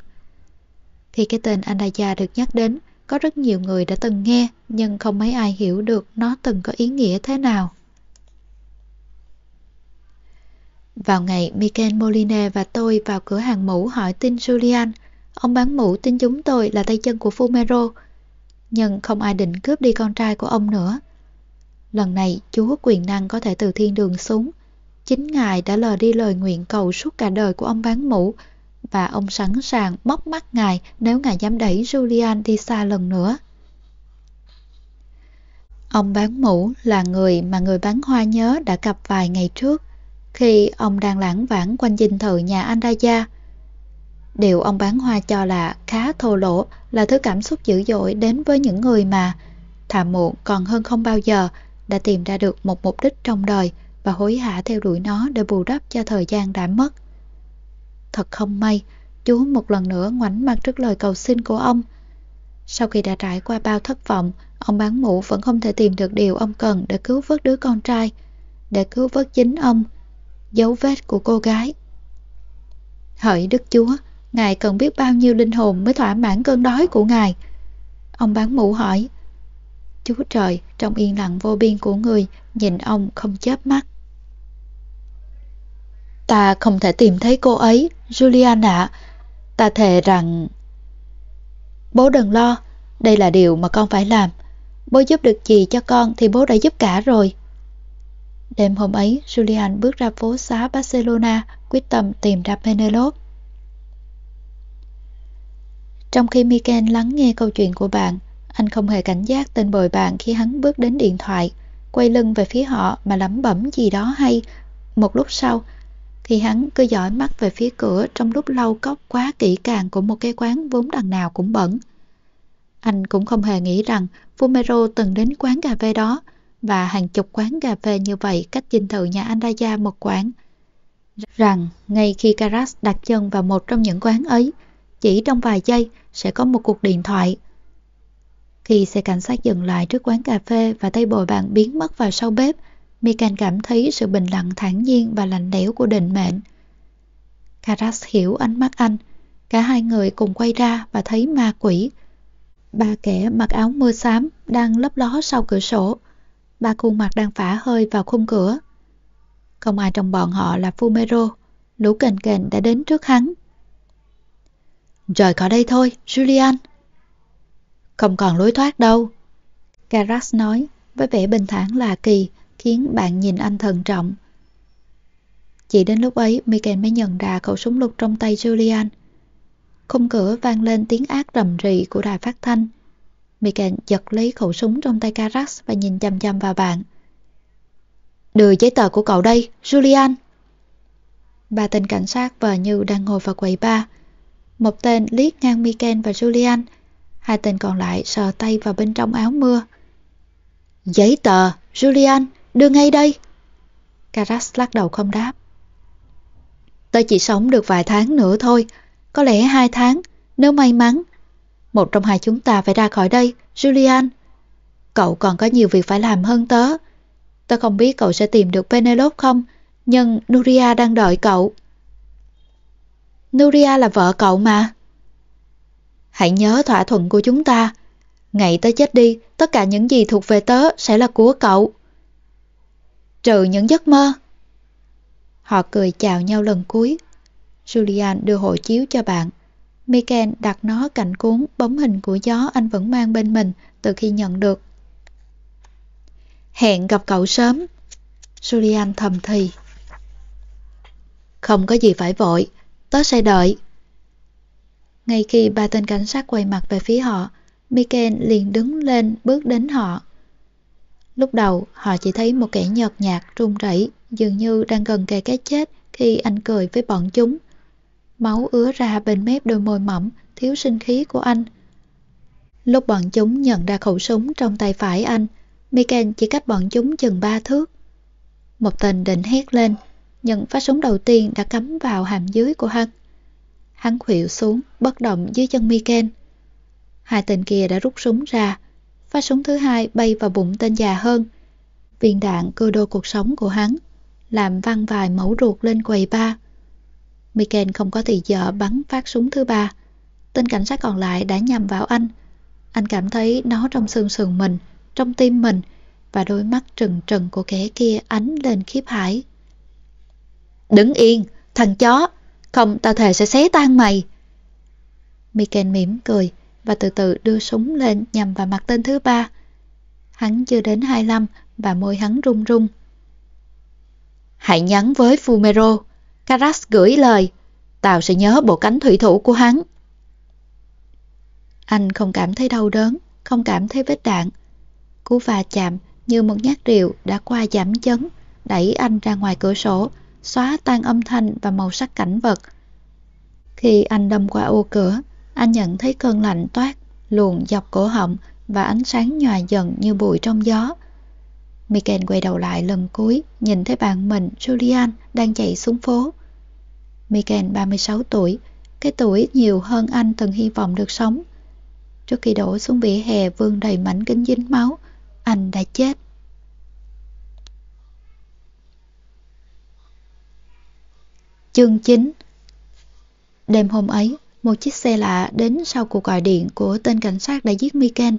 Khi cái tên Andaya được nhắc đến, có rất nhiều người đã từng nghe nhưng không mấy ai hiểu được nó từng có ý nghĩa thế nào. Vào ngày Michael Moline và tôi vào cửa hàng mũ hỏi tin Julian, ông bán mũ tin chúng tôi là tay chân của Fumero, nhưng không ai định cướp đi con trai của ông nữa. Lần này Chúa quyền năng có thể từ thiên đường xuống. Chính Ngài đã lờ đi lời nguyện cầu suốt cả đời của ông bán mũ và ông sẵn sàng móc mắt Ngài nếu Ngài dám đẩy Julian đi xa lần nữa. Ông bán mũ là người mà người bán hoa nhớ đã gặp vài ngày trước khi ông đang lãng vãng quanh dinh thự nhà Andaya. Điều ông bán hoa cho là khá thô lỗ là thứ cảm xúc dữ dội đến với những người mà thà muộn còn hơn không bao giờ đã tìm ra được một mục đích trong đời và hối hả theo đuổi nó để bù đắp cho thời gian đã mất. Thật không may, Chúa một lần nữa ngoảnh mặt trước lời cầu xin của ông. Sau khi đã trải qua bao thất vọng, ông bán mũ vẫn không thể tìm được điều ông cần để cứu vớt đứa con trai, để cứu vớt chính ông, dấu vết của cô gái. Hỡi Đức Chúa, Ngài cần biết bao nhiêu linh hồn mới thỏa mãn cơn đói của Ngài. Ông bán mũ hỏi. Chúa trời, trong yên lặng vô biên của người, nhìn ông không chớp mắt. Ta không thể tìm thấy cô ấy, Julian ạ. Ta thề rằng... Bố đừng lo, đây là điều mà con phải làm. Bố giúp được gì cho con thì bố đã giúp cả rồi. Đêm hôm ấy, Julian bước ra phố xá Barcelona, quyết tâm tìm ra Penelope. Trong khi Miken lắng nghe câu chuyện của bạn, anh không hề cảnh giác tên bồi bạn khi hắn bước đến điện thoại, quay lưng về phía họ mà lẩm bẩm gì đó hay. Một lúc sau, thì hắn cứ dõi mắt về phía cửa trong lúc lau cốc quá kỹ càng của một cái quán vốn đằng nào cũng bẩn. Anh cũng không hề nghĩ rằng Fumero từng đến quán cà phê đó và hàng chục quán cà phê như vậy cách dinh thự nhà anh Raya một quán. Rằng ngay khi Karas đặt chân vào một trong những quán ấy, chỉ trong vài giây sẽ có một cuộc điện thoại. Khi xe cảnh sát dừng lại trước quán cà phê và tay bồi bạn biến mất vào sau bếp, Mikan cảm thấy sự bình lặng thản nhiên và lạnh lẽo của định mệnh. Karas hiểu ánh mắt anh. Cả hai người cùng quay ra và thấy ma quỷ. Ba kẻ mặc áo mưa xám đang lấp ló sau cửa sổ. Ba khuôn mặt đang phả hơi vào khung cửa. Không ai trong bọn họ là Fumero. Lũ kền kền đã đến trước hắn. Rời khỏi đây thôi, Julian. Không còn lối thoát đâu. Carax nói với vẻ bình thản là kỳ khiến bạn nhìn anh thần trọng. Chỉ đến lúc ấy Michael mới nhận ra khẩu súng lục trong tay Julian. khung cửa vang lên tiếng ác rầm rì của đài phát thanh. Miken giật lấy khẩu súng trong tay Carax và nhìn chăm chăm vào bạn. Đưa giấy tờ của cậu đây, Julian. Ba tên cảnh sát vờ như đang ngồi vào quầy bar. Một tên liếc ngang Miken và Julian. Hai tên còn lại sờ tay vào bên trong áo mưa. Giấy tờ, Julian, đưa ngay đây. Karas lắc đầu không đáp. Tớ chỉ sống được vài tháng nữa thôi, có lẽ hai tháng, nếu may mắn. Một trong hai chúng ta phải ra khỏi đây, Julian. Cậu còn có nhiều việc phải làm hơn tớ. Tớ không biết cậu sẽ tìm được Penelope không, nhưng Nuria đang đợi cậu. Nuria là vợ cậu mà. Hãy nhớ thỏa thuận của chúng ta. Ngày tớ chết đi, tất cả những gì thuộc về tớ sẽ là của cậu. Trừ những giấc mơ. Họ cười chào nhau lần cuối. Julian đưa hộ chiếu cho bạn. Miken đặt nó cạnh cuốn bóng hình của gió anh vẫn mang bên mình từ khi nhận được. Hẹn gặp cậu sớm. Julian thầm thì. Không có gì phải vội, tớ sẽ đợi. Ngay khi ba tên cảnh sát quay mặt về phía họ, Miken liền đứng lên bước đến họ. Lúc đầu, họ chỉ thấy một kẻ nhợt nhạt, run rẩy, dường như đang gần kề cái chết khi anh cười với bọn chúng. Máu ứa ra bên mép đôi môi mỏng, thiếu sinh khí của anh. Lúc bọn chúng nhận ra khẩu súng trong tay phải anh, Miken chỉ cách bọn chúng chừng ba thước. Một tên định hét lên, Nhận phát súng đầu tiên đã cắm vào hàm dưới của hắn. Hắn khuỵu xuống, bất động dưới chân Miken. Hai tên kia đã rút súng ra, phát súng thứ hai bay vào bụng tên già hơn. Viên đạn cưa đôi cuộc sống của hắn, làm văng vài mẫu ruột lên quầy ba. Miken không có thì giờ bắn phát súng thứ ba. Tên cảnh sát còn lại đã nhằm vào anh. Anh cảm thấy nó trong xương sườn mình, trong tim mình và đôi mắt trừng trừng của kẻ kia ánh lên khiếp hải. Đứng yên, thằng chó, không tao thề sẽ xé tan mày. Miken mỉm cười và từ từ đưa súng lên nhằm vào mặt tên thứ ba. Hắn chưa đến 25 và môi hắn run run. Hãy nhắn với Fumero, Karas gửi lời, tao sẽ nhớ bộ cánh thủy thủ của hắn. Anh không cảm thấy đau đớn, không cảm thấy vết đạn. Cú va chạm như một nhát rượu đã qua giảm chấn, đẩy anh ra ngoài cửa sổ, xóa tan âm thanh và màu sắc cảnh vật. Khi anh đâm qua ô cửa, anh nhận thấy cơn lạnh toát, luồn dọc cổ họng và ánh sáng nhòa dần như bụi trong gió. Miken quay đầu lại lần cuối, nhìn thấy bạn mình, Julian, đang chạy xuống phố. Miken 36 tuổi, cái tuổi nhiều hơn anh từng hy vọng được sống. Trước khi đổ xuống vỉa hè vương đầy mảnh kính dính máu, anh đã chết. Chương 9 Đêm hôm ấy, một chiếc xe lạ đến sau cuộc gọi điện của tên cảnh sát đã giết Miken.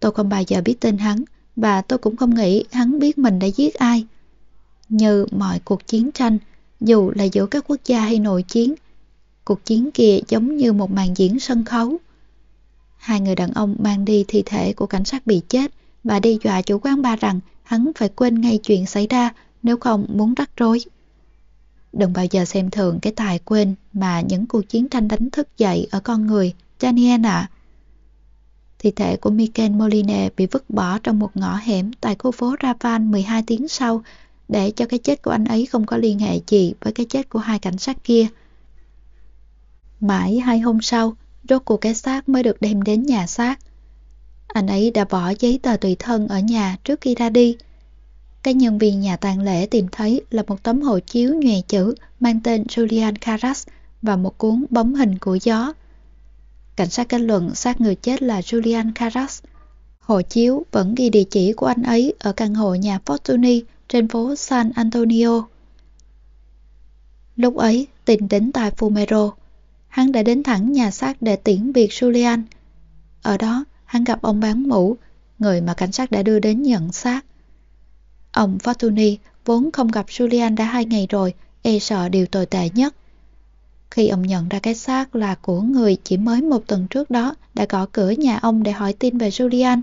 Tôi không bao giờ biết tên hắn và tôi cũng không nghĩ hắn biết mình đã giết ai. Như mọi cuộc chiến tranh, dù là giữa các quốc gia hay nội chiến, cuộc chiến kia giống như một màn diễn sân khấu. Hai người đàn ông mang đi thi thể của cảnh sát bị chết và đe dọa chủ quán bar rằng hắn phải quên ngay chuyện xảy ra nếu không muốn rắc rối. Đừng bao giờ xem thường cái tài quên mà những cuộc chiến tranh đánh thức dậy ở con người, Daniel ạ. Thi thể của Mikel Moline bị vứt bỏ trong một ngõ hẻm tại khu phố Ravan 12 tiếng sau để cho cái chết của anh ấy không có liên hệ gì với cái chết của hai cảnh sát kia. Mãi hai hôm sau, rốt cuộc cái xác mới được đem đến nhà xác. Anh ấy đã bỏ giấy tờ tùy thân ở nhà trước khi ra đi. Cái nhân viên nhà tang lễ tìm thấy là một tấm hộ chiếu nhòe chữ mang tên Julian Carras và một cuốn bóng hình của gió. Cảnh sát kết luận xác người chết là Julian Carras. Hộ chiếu vẫn ghi địa chỉ của anh ấy ở căn hộ nhà Fortuny trên phố San Antonio. Lúc ấy, tình đến tại Fumero. Hắn đã đến thẳng nhà xác để tiễn biệt Julian. Ở đó, hắn gặp ông bán mũ, người mà cảnh sát đã đưa đến nhận xác. Ông Fortuny vốn không gặp Julian đã hai ngày rồi, e sợ điều tồi tệ nhất. Khi ông nhận ra cái xác là của người chỉ mới một tuần trước đó đã gõ cửa nhà ông để hỏi tin về Julian,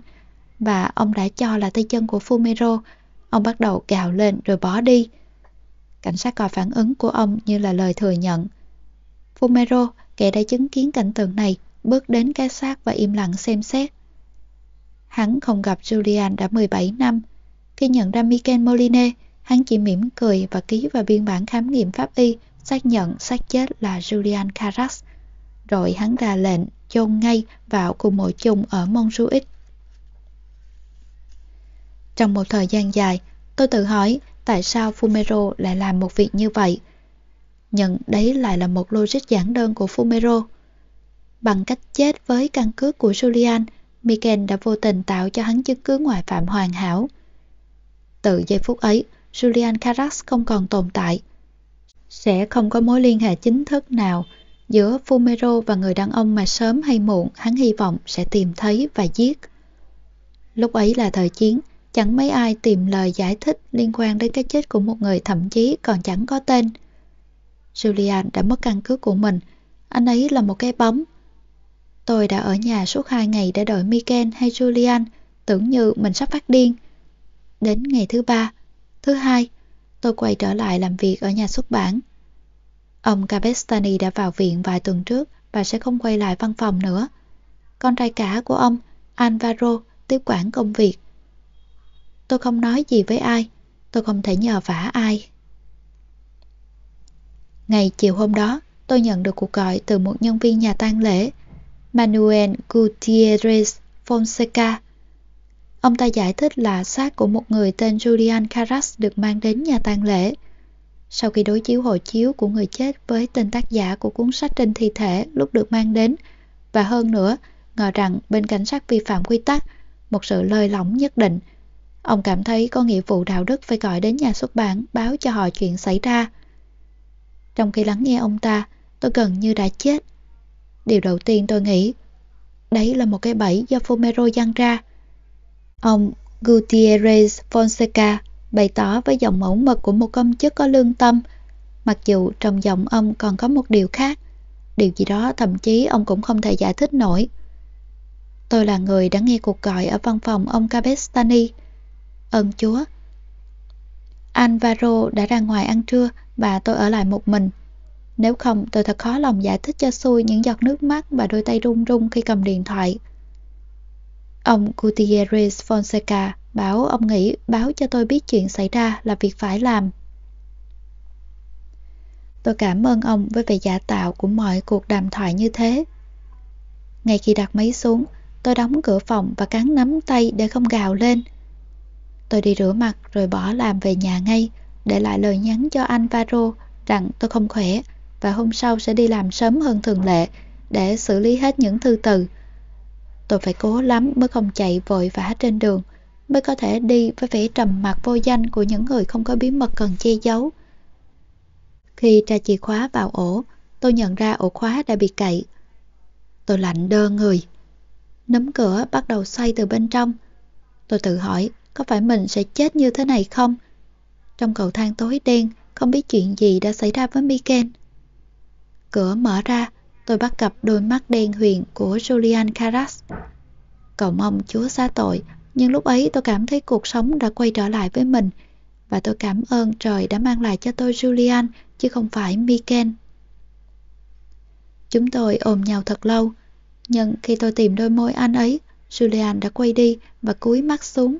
và ông đã cho là tay chân của Fumero, ông bắt đầu gào lên rồi bỏ đi. Cảnh sát coi phản ứng của ông như là lời thừa nhận. Fumero, kẻ đã chứng kiến cảnh tượng này bước đến cái xác và im lặng xem xét. Hắn không gặp Julian đã 17 năm. Khi nhận ra Michael Moline, hắn chỉ mỉm cười và ký vào biên bản khám nghiệm pháp y xác nhận xác chết là Julian Carras. Rồi hắn ra lệnh chôn ngay vào cùng mộ chung ở Montjuic. Trong một thời gian dài, tôi tự hỏi tại sao Fumero lại làm một việc như vậy. Nhưng đấy lại là một logic giản đơn của Fumero. Bằng cách chết với căn cước của Julian, Miken đã vô tình tạo cho hắn chứng cứ ngoại phạm hoàn hảo. Từ giây phút ấy, Julian Carras không còn tồn tại. Sẽ không có mối liên hệ chính thức nào giữa Fumero và người đàn ông mà sớm hay muộn hắn hy vọng sẽ tìm thấy và giết. Lúc ấy là thời chiến, chẳng mấy ai tìm lời giải thích liên quan đến cái chết của một người thậm chí còn chẳng có tên. Julian đã mất căn cứ của mình, anh ấy là một cái bóng. Tôi đã ở nhà suốt hai ngày để đợi Miken hay Julian, tưởng như mình sắp phát điên. Đến ngày thứ ba, thứ hai, tôi quay trở lại làm việc ở nhà xuất bản. Ông Cabestani đã vào viện vài tuần trước và sẽ không quay lại văn phòng nữa. Con trai cả của ông, Alvaro, tiếp quản công việc. Tôi không nói gì với ai, tôi không thể nhờ vả ai. Ngày chiều hôm đó, tôi nhận được cuộc gọi từ một nhân viên nhà tang lễ, Manuel Gutierrez Fonseca. Ông ta giải thích là xác của một người tên Julian Carras được mang đến nhà tang lễ. Sau khi đối chiếu hộ chiếu của người chết với tên tác giả của cuốn sách trên thi thể lúc được mang đến, và hơn nữa, ngờ rằng bên cảnh sát vi phạm quy tắc, một sự lơi lỏng nhất định, ông cảm thấy có nghĩa vụ đạo đức phải gọi đến nhà xuất bản báo cho họ chuyện xảy ra. Trong khi lắng nghe ông ta, tôi gần như đã chết. Điều đầu tiên tôi nghĩ, đấy là một cái bẫy do Fumero dăng ra. Ông Gutierrez Fonseca bày tỏ với giọng mẫu mực của một công chức có lương tâm, mặc dù trong giọng ông còn có một điều khác, điều gì đó thậm chí ông cũng không thể giải thích nổi. Tôi là người đã nghe cuộc gọi ở văn phòng ông Cabestani. Ơn Chúa! Alvaro đã ra ngoài ăn trưa và tôi ở lại một mình. Nếu không, tôi thật khó lòng giải thích cho xui những giọt nước mắt và đôi tay run run khi cầm điện thoại. Ông Gutierrez Fonseca bảo ông nghĩ báo cho tôi biết chuyện xảy ra là việc phải làm. Tôi cảm ơn ông với vẻ giả tạo của mọi cuộc đàm thoại như thế. Ngay khi đặt máy xuống, tôi đóng cửa phòng và cắn nắm tay để không gào lên. Tôi đi rửa mặt rồi bỏ làm về nhà ngay, để lại lời nhắn cho anh Varo rằng tôi không khỏe và hôm sau sẽ đi làm sớm hơn thường lệ để xử lý hết những thư từ. Tôi phải cố lắm mới không chạy vội vã trên đường, mới có thể đi với vẻ trầm mặc vô danh của những người không có bí mật cần che giấu. Khi tra chìa khóa vào ổ, tôi nhận ra ổ khóa đã bị cậy. Tôi lạnh đơ người. Nấm cửa bắt đầu xoay từ bên trong. Tôi tự hỏi có phải mình sẽ chết như thế này không? Trong cầu thang tối đen, không biết chuyện gì đã xảy ra với Miken. Cửa mở ra, tôi bắt gặp đôi mắt đen huyền của Julian Carras. Cầu mong Chúa xa tội, nhưng lúc ấy tôi cảm thấy cuộc sống đã quay trở lại với mình và tôi cảm ơn trời đã mang lại cho tôi Julian chứ không phải Miken. Chúng tôi ôm nhau thật lâu, nhưng khi tôi tìm đôi môi anh ấy, Julian đã quay đi và cúi mắt xuống.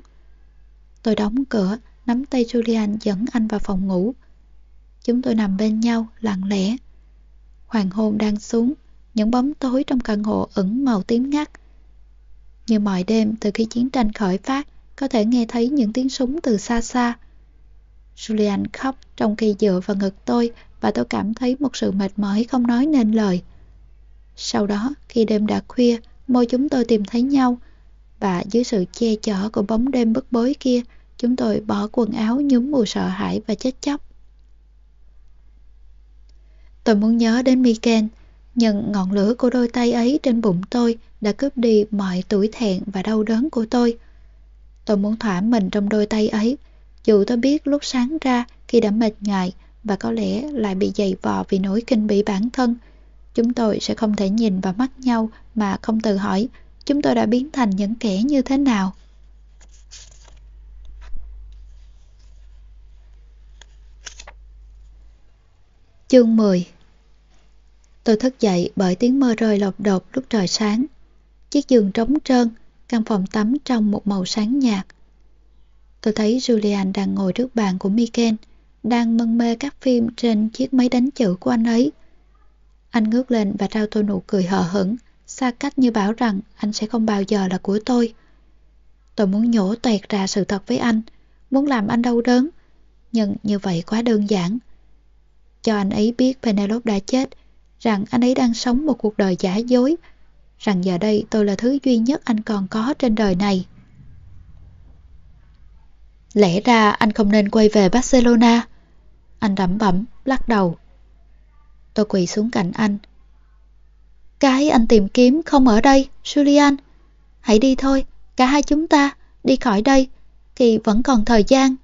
Tôi đóng cửa, nắm tay Julian dẫn anh vào phòng ngủ. Chúng tôi nằm bên nhau, lặng lẽ. Hoàng hôn đang xuống, những bóng tối trong căn hộ ẩn màu tím ngắt. Như mọi đêm từ khi chiến tranh khởi phát, có thể nghe thấy những tiếng súng từ xa xa. Julian khóc trong khi dựa vào ngực tôi và tôi cảm thấy một sự mệt mỏi không nói nên lời. Sau đó, khi đêm đã khuya, môi chúng tôi tìm thấy nhau và dưới sự che chở của bóng đêm bức bối kia, chúng tôi bỏ quần áo nhúm mùi sợ hãi và chết chóc. Tôi muốn nhớ đến Miken, nhưng ngọn lửa của đôi tay ấy trên bụng tôi đã cướp đi mọi tuổi thẹn và đau đớn của tôi. Tôi muốn thỏa mình trong đôi tay ấy, dù tôi biết lúc sáng ra khi đã mệt nhại và có lẽ lại bị dày vò vì nỗi kinh bỉ bản thân, chúng tôi sẽ không thể nhìn vào mắt nhau mà không tự hỏi chúng tôi đã biến thành những kẻ như thế nào. Chương 10 Tôi thức dậy bởi tiếng mưa rơi lột đột lúc trời sáng. Chiếc giường trống trơn, căn phòng tắm trong một màu sáng nhạt. Tôi thấy Julian đang ngồi trước bàn của Miken, đang mân mê các phim trên chiếc máy đánh chữ của anh ấy. Anh ngước lên và trao tôi nụ cười hờ hững, xa cách như bảo rằng anh sẽ không bao giờ là của tôi. Tôi muốn nhổ toẹt ra sự thật với anh, muốn làm anh đau đớn, nhưng như vậy quá đơn giản. Cho anh ấy biết Penelope đã chết, rằng anh ấy đang sống một cuộc đời giả dối, rằng giờ đây tôi là thứ duy nhất anh còn có trên đời này. Lẽ ra anh không nên quay về Barcelona. Anh đẩm bẩm, lắc đầu. Tôi quỳ xuống cạnh anh. Cái anh tìm kiếm không ở đây, Julian. Hãy đi thôi, cả hai chúng ta, đi khỏi đây, thì vẫn còn thời gian.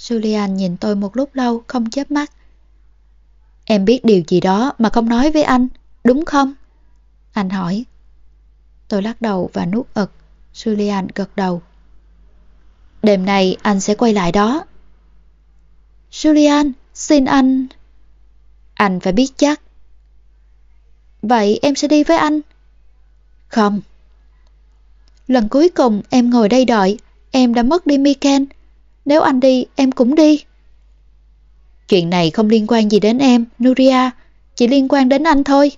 Julian nhìn tôi một lúc lâu không chớp mắt. Em biết điều gì đó mà không nói với anh, đúng không? Anh hỏi. Tôi lắc đầu và nuốt ực. Julian gật đầu. Đêm nay anh sẽ quay lại đó. Julian, xin anh... Anh phải biết chắc. Vậy em sẽ đi với anh? Không. Lần cuối cùng em ngồi đây đợi, em đã mất đi Miken. Nếu anh đi, em cũng đi. Chuyện này không liên quan gì đến em, Nuria, chỉ liên quan đến anh thôi.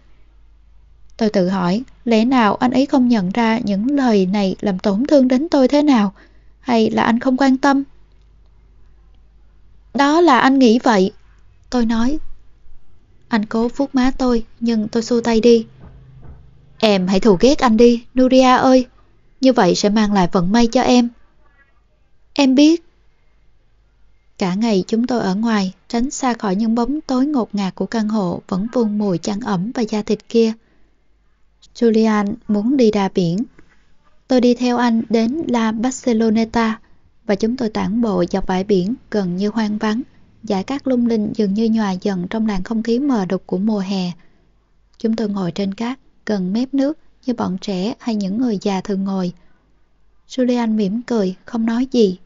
Tôi tự hỏi, lẽ nào anh ấy không nhận ra những lời này làm tổn thương đến tôi thế nào? Hay là anh không quan tâm? Đó là anh nghĩ vậy. Tôi nói. Anh cố vuốt má tôi, nhưng tôi xua tay đi. Em hãy thù ghét anh đi, Nuria ơi. Như vậy sẽ mang lại vận may cho em. Em biết. Cả ngày chúng tôi ở ngoài, tránh xa khỏi những bóng tối ngột ngạt của căn hộ vẫn vương mùi chăn ẩm và da thịt kia. Julian muốn đi đà biển. Tôi đi theo anh đến La Barceloneta và chúng tôi tản bộ dọc bãi biển gần như hoang vắng. Giải cát lung linh dường như nhòa dần trong làn không khí mờ đục của mùa hè. Chúng tôi ngồi trên cát, gần mép nước như bọn trẻ hay những người già thường ngồi. Julian mỉm cười, không nói gì.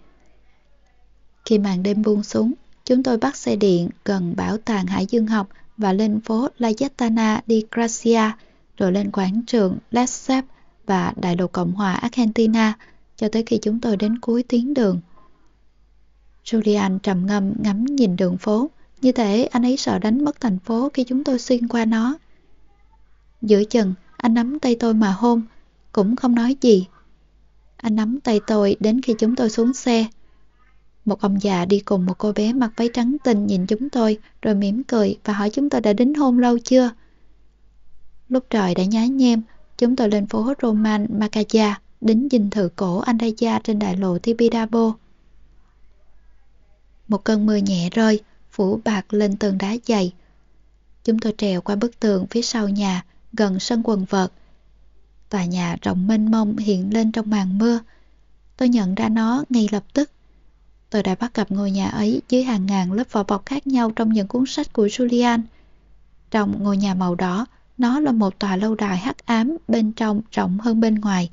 Khi màn đêm buông xuống, chúng tôi bắt xe điện gần bảo tàng Hải Dương học và lên phố La Yatana di Gracia, rồi lên quảng trường Lesseps và Đại lộ Cộng hòa Argentina cho tới khi chúng tôi đến cuối tuyến đường. Julian trầm ngâm ngắm nhìn đường phố, như thể anh ấy sợ đánh mất thành phố khi chúng tôi xuyên qua nó. Giữa chừng, anh nắm tay tôi mà hôn, cũng không nói gì. Anh nắm tay tôi đến khi chúng tôi xuống xe. Một ông già đi cùng một cô bé mặc váy trắng tinh nhìn chúng tôi rồi mỉm cười và hỏi chúng tôi đã đính hôn lâu chưa. Lúc trời đã nhá nhem, chúng tôi lên phố Roman Macaya, đính dinh thự cổ Andaya trên đại lộ Tibidabo. Một cơn mưa nhẹ rơi, phủ bạc lên tường đá dày. Chúng tôi trèo qua bức tường phía sau nhà, gần sân quần vợt. Tòa nhà rộng mênh mông hiện lên trong màn mưa. Tôi nhận ra nó ngay lập tức. Tôi đã bắt gặp ngôi nhà ấy dưới hàng ngàn lớp vỏ bọc khác nhau trong những cuốn sách của Julian. Trong ngôi nhà màu đỏ, nó là một tòa lâu đài hắc ám bên trong rộng hơn bên ngoài.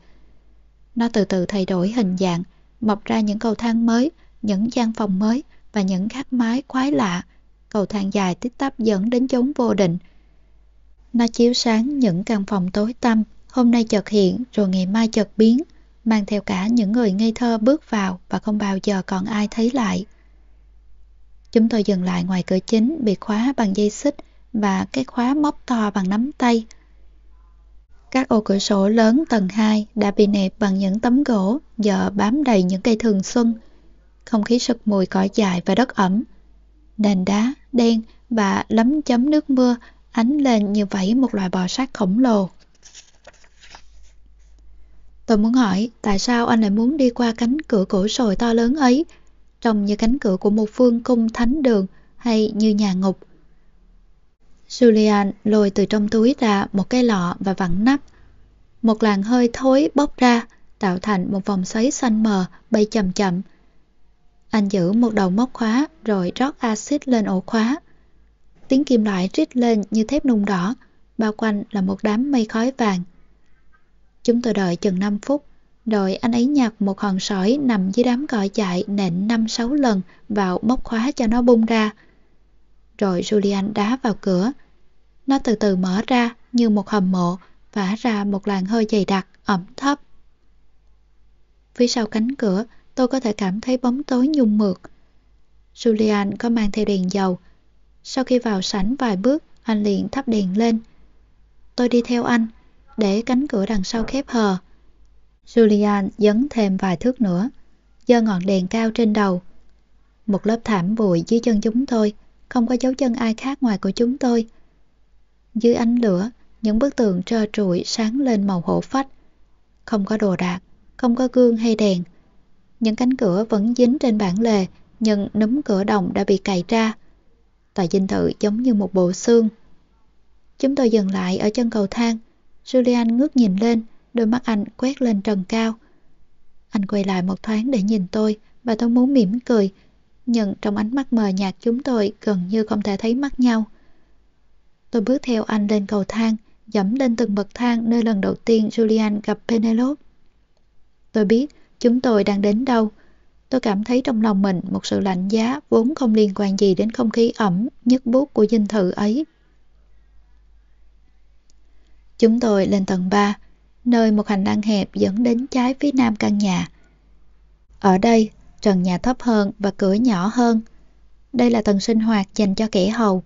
Nó từ từ thay đổi hình dạng, mọc ra những cầu thang mới, những gian phòng mới và những gác mái quái lạ. Cầu thang dài tích tắp dẫn đến chốn vô định. Nó chiếu sáng những căn phòng tối tăm, hôm nay chợt hiện rồi ngày mai chợt biến, mang theo cả những người ngây thơ bước vào và không bao giờ còn ai thấy lại. Chúng tôi dừng lại ngoài cửa chính bị khóa bằng dây xích và cái khóa móc to bằng nắm tay. Các ô cửa sổ lớn tầng 2 đã bị nẹp bằng những tấm gỗ giờ bám đầy những cây thường xuân. Không khí sực mùi cỏ dại và đất ẩm. Nền đá, đen và lấm chấm nước mưa ánh lên như vẫy một loài bò sát khổng lồ. Tôi muốn hỏi tại sao anh lại muốn đi qua cánh cửa cổ sồi to lớn ấy, trông như cánh cửa của một phương cung thánh đường hay như nhà ngục. Julian lôi từ trong túi ra một cái lọ và vặn nắp. Một làn hơi thối bốc ra, tạo thành một vòng xoáy xanh mờ bay chậm chậm. Anh giữ một đầu móc khóa rồi rót axit lên ổ khóa. Tiếng kim loại rít lên như thép nung đỏ, bao quanh là một đám mây khói vàng. Chúng tôi đợi chừng 5 phút, rồi anh ấy nhặt một hòn sỏi nằm dưới đám cỏ chạy nện 5-6 lần vào móc khóa cho nó bung ra. Rồi Julian đá vào cửa, Nó từ từ mở ra như một hầm mộ, vả ra một làn hơi dày đặc, ẩm thấp. Phía sau cánh cửa, tôi có thể cảm thấy bóng tối nhung mượt. Julian có mang theo đèn dầu. Sau khi vào sảnh vài bước, anh liền thắp đèn lên. Tôi đi theo anh, để cánh cửa đằng sau khép hờ. Julian dấn thêm vài thước nữa, giơ ngọn đèn cao trên đầu. Một lớp thảm bụi dưới chân chúng tôi, không có dấu chân ai khác ngoài của chúng tôi. Dưới ánh lửa, những bức tường trơ trụi sáng lên màu hổ phách. Không có đồ đạc, không có gương hay đèn. Những cánh cửa vẫn dính trên bản lề, nhưng núm cửa đồng đã bị cày ra. Tòa dinh thự giống như một bộ xương. Chúng tôi dừng lại ở chân cầu thang. Julian ngước nhìn lên, đôi mắt anh quét lên trần cao. Anh quay lại một thoáng để nhìn tôi và tôi muốn mỉm cười, nhưng trong ánh mắt mờ nhạt chúng tôi gần như không thể thấy mắt nhau. Tôi bước theo anh lên cầu thang, dẫm lên từng bậc thang nơi lần đầu tiên Julian gặp Penelope. Tôi biết chúng tôi đang đến đâu. Tôi cảm thấy trong lòng mình một sự lạnh giá vốn không liên quan gì đến không khí ẩm, nhức bút của dinh thự ấy. Chúng tôi lên tầng 3, nơi một hành lang hẹp dẫn đến trái phía nam căn nhà. Ở đây, trần nhà thấp hơn và cửa nhỏ hơn. Đây là tầng sinh hoạt dành cho kẻ hầu.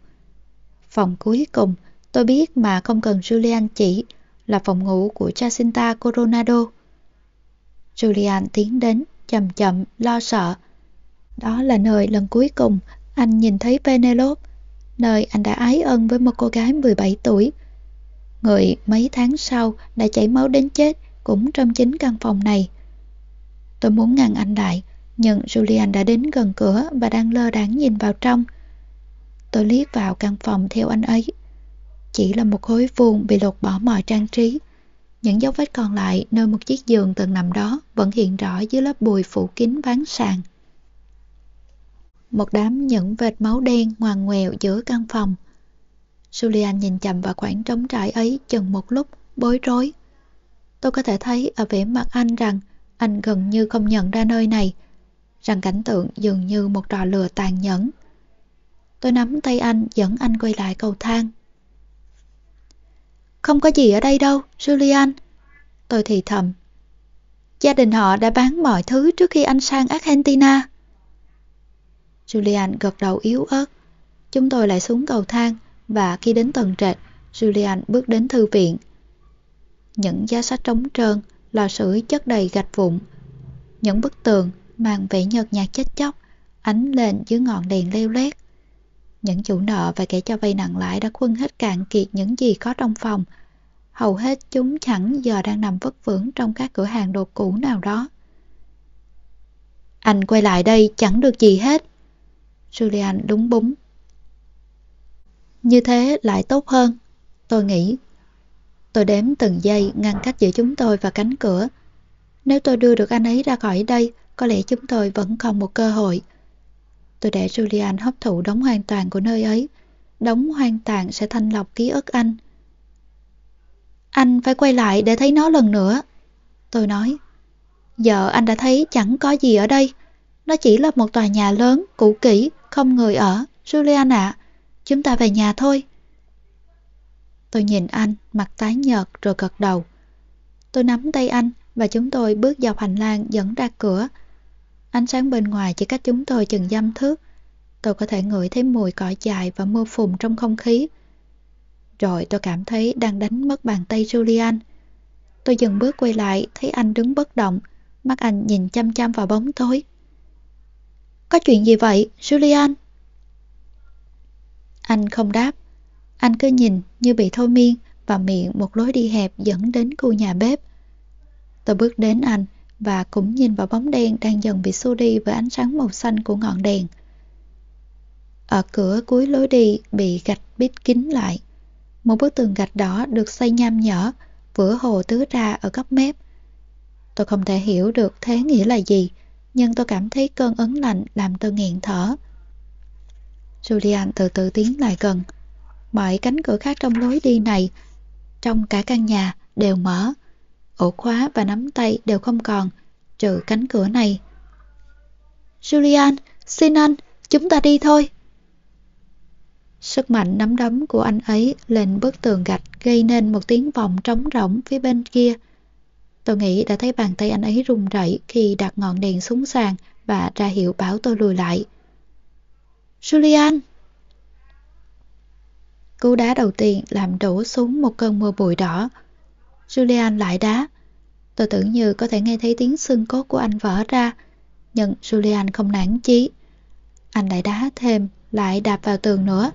Phòng cuối cùng, tôi biết mà không cần Julian chỉ, là phòng ngủ của Jacinta Coronado. Julian tiến đến, chậm chậm, lo sợ. Đó là nơi lần cuối cùng anh nhìn thấy Penelope, nơi anh đã ái ân với một cô gái 17 tuổi. Người mấy tháng sau đã chảy máu đến chết cũng trong chính căn phòng này. Tôi muốn ngăn anh lại, nhưng Julian đã đến gần cửa và đang lơ đáng nhìn vào trong. Tôi liếc vào căn phòng theo anh ấy. Chỉ là một khối vuông bị lột bỏ mọi trang trí. Những dấu vết còn lại nơi một chiếc giường từng nằm đó vẫn hiện rõ dưới lớp bùi phủ kín ván sàn. Một đám những vệt máu đen ngoằn ngoèo giữa căn phòng. Julian nhìn chầm vào khoảng trống trải ấy chừng một lúc, bối rối. Tôi có thể thấy ở vẻ mặt anh rằng anh gần như không nhận ra nơi này, rằng cảnh tượng dường như một trò lừa tàn nhẫn. Tôi nắm tay anh dẫn anh quay lại cầu thang. Không có gì ở đây đâu, Julian. Tôi thì thầm. Gia đình họ đã bán mọi thứ trước khi anh sang Argentina. Julian gật đầu yếu ớt. Chúng tôi lại xuống cầu thang và khi đến tầng trệt, Julian bước đến thư viện. Những giá sách trống trơn, lò sưởi chất đầy gạch vụn. Những bức tường mang vẻ nhợt nhạt chết chóc, ánh lên dưới ngọn đèn leo lét. Những chủ nợ và kẻ cho vay nặng lãi đã khuân hết cạn kiệt những gì có trong phòng. Hầu hết chúng chẳng giờ đang nằm vất vưởng trong các cửa hàng đồ cũ nào đó. Anh quay lại đây chẳng được gì hết. Julian đúng búng. Như thế lại tốt hơn, tôi nghĩ. Tôi đếm từng giây ngăn cách giữa chúng tôi và cánh cửa. Nếu tôi đưa được anh ấy ra khỏi đây, có lẽ chúng tôi vẫn còn một cơ hội. Tôi để Julian hấp thụ đóng hoàn toàn của nơi ấy. đóng hoàn toàn sẽ thanh lọc ký ức anh. Anh phải quay lại để thấy nó lần nữa. Tôi nói. Giờ anh đã thấy chẳng có gì ở đây. Nó chỉ là một tòa nhà lớn, cũ kỹ, không người ở. Julian ạ, chúng ta về nhà thôi. Tôi nhìn anh, mặt tái nhợt rồi gật đầu. Tôi nắm tay anh và chúng tôi bước dọc hành lang dẫn ra cửa. Ánh sáng bên ngoài chỉ cách chúng tôi chừng dăm thước. Tôi có thể ngửi thấy mùi cỏ dài và mưa phùn trong không khí. Rồi tôi cảm thấy đang đánh mất bàn tay Julian. Tôi dừng bước quay lại, thấy anh đứng bất động, mắt anh nhìn chăm chăm vào bóng tối. Có chuyện gì vậy, Julian? Anh không đáp. Anh cứ nhìn như bị thôi miên và miệng một lối đi hẹp dẫn đến khu nhà bếp. Tôi bước đến anh, và cũng nhìn vào bóng đen đang dần bị xua đi với ánh sáng màu xanh của ngọn đèn. Ở cửa cuối lối đi bị gạch bít kín lại. Một bức tường gạch đỏ được xây nham nhở, vữa hồ tứ ra ở góc mép. Tôi không thể hiểu được thế nghĩa là gì, nhưng tôi cảm thấy cơn ấn lạnh làm tôi nghẹn thở. Julian từ từ tiến lại gần. Mọi cánh cửa khác trong lối đi này, trong cả căn nhà, đều mở ổ khóa và nắm tay đều không còn, trừ cánh cửa này. Julian, xin anh, chúng ta đi thôi. Sức mạnh nắm đấm của anh ấy lên bức tường gạch gây nên một tiếng vọng trống rỗng phía bên kia. Tôi nghĩ đã thấy bàn tay anh ấy run rẩy khi đặt ngọn đèn xuống sàn và ra hiệu bảo tôi lùi lại. Julian! Cú đá đầu tiên làm đổ xuống một cơn mưa bụi đỏ. Julian lại đá. Tôi tưởng như có thể nghe thấy tiếng xương cốt của anh vỡ ra, nhưng Julian không nản chí. Anh lại đá thêm, lại đạp vào tường nữa,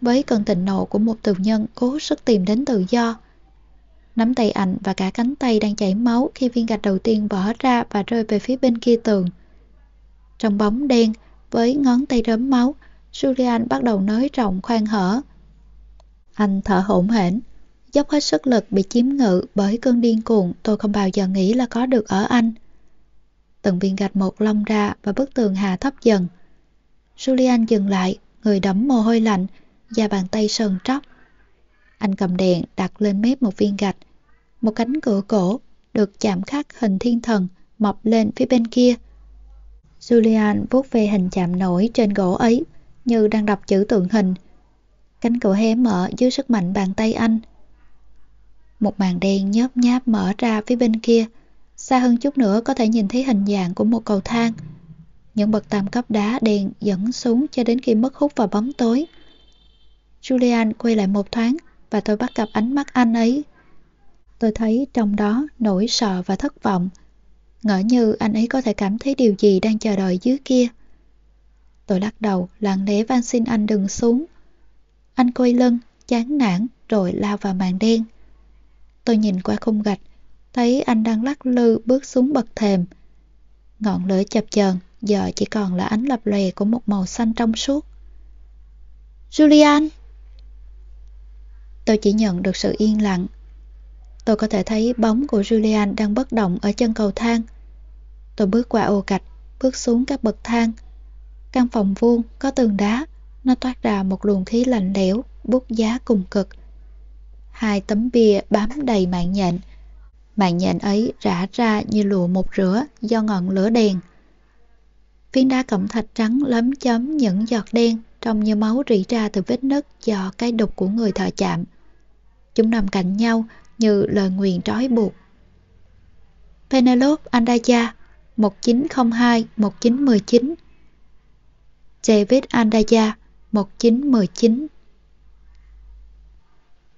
với cơn tình nộ của một tù nhân cố sức tìm đến tự do. Nắm tay anh và cả cánh tay đang chảy máu khi viên gạch đầu tiên vỡ ra và rơi về phía bên kia tường. Trong bóng đen, với ngón tay rớm máu, Julian bắt đầu nới rộng khoan hở. Anh thở hổn hển, dốc hết sức lực bị chiếm ngự bởi cơn điên cuồng tôi không bao giờ nghĩ là có được ở anh. Từng viên gạch một lông ra và bức tường hạ thấp dần. Julian dừng lại, người đẫm mồ hôi lạnh, và bàn tay sờn tróc. Anh cầm đèn đặt lên mép một viên gạch. Một cánh cửa cổ được chạm khắc hình thiên thần mọc lên phía bên kia. Julian vuốt về hình chạm nổi trên gỗ ấy, như đang đọc chữ tượng hình. Cánh cửa hé mở dưới sức mạnh bàn tay anh. Một màn đen nhớp nháp mở ra phía bên kia. Xa hơn chút nữa có thể nhìn thấy hình dạng của một cầu thang. Những bậc tam cấp đá đèn dẫn xuống cho đến khi mất hút vào bóng tối. Julian quay lại một thoáng và tôi bắt gặp ánh mắt anh ấy. Tôi thấy trong đó nỗi sợ và thất vọng. Ngỡ như anh ấy có thể cảm thấy điều gì đang chờ đợi dưới kia. Tôi lắc đầu, lặng lẽ van xin anh đừng xuống. Anh quay lưng, chán nản, rồi lao vào màn đen. Tôi nhìn qua khung gạch, thấy anh đang lắc lư bước xuống bậc thềm. Ngọn lửa chập chờn giờ chỉ còn là ánh lập lòe của một màu xanh trong suốt. Julian! Tôi chỉ nhận được sự yên lặng. Tôi có thể thấy bóng của Julian đang bất động ở chân cầu thang. Tôi bước qua ô gạch, bước xuống các bậc thang. Căn phòng vuông có tường đá, nó toát ra một luồng khí lạnh lẽo, bút giá cùng cực. Hai tấm bia bám đầy mạng nhện. Mạng nhện ấy rã ra như lụa một rửa do ngọn lửa đèn. Viên đá cẩm thạch trắng lấm chấm những giọt đen trông như máu rỉ ra từ vết nứt do cái đục của người thợ chạm. Chúng nằm cạnh nhau như lời nguyền trói buộc. Penelope Andaya 1902-1919 David Andaya 1919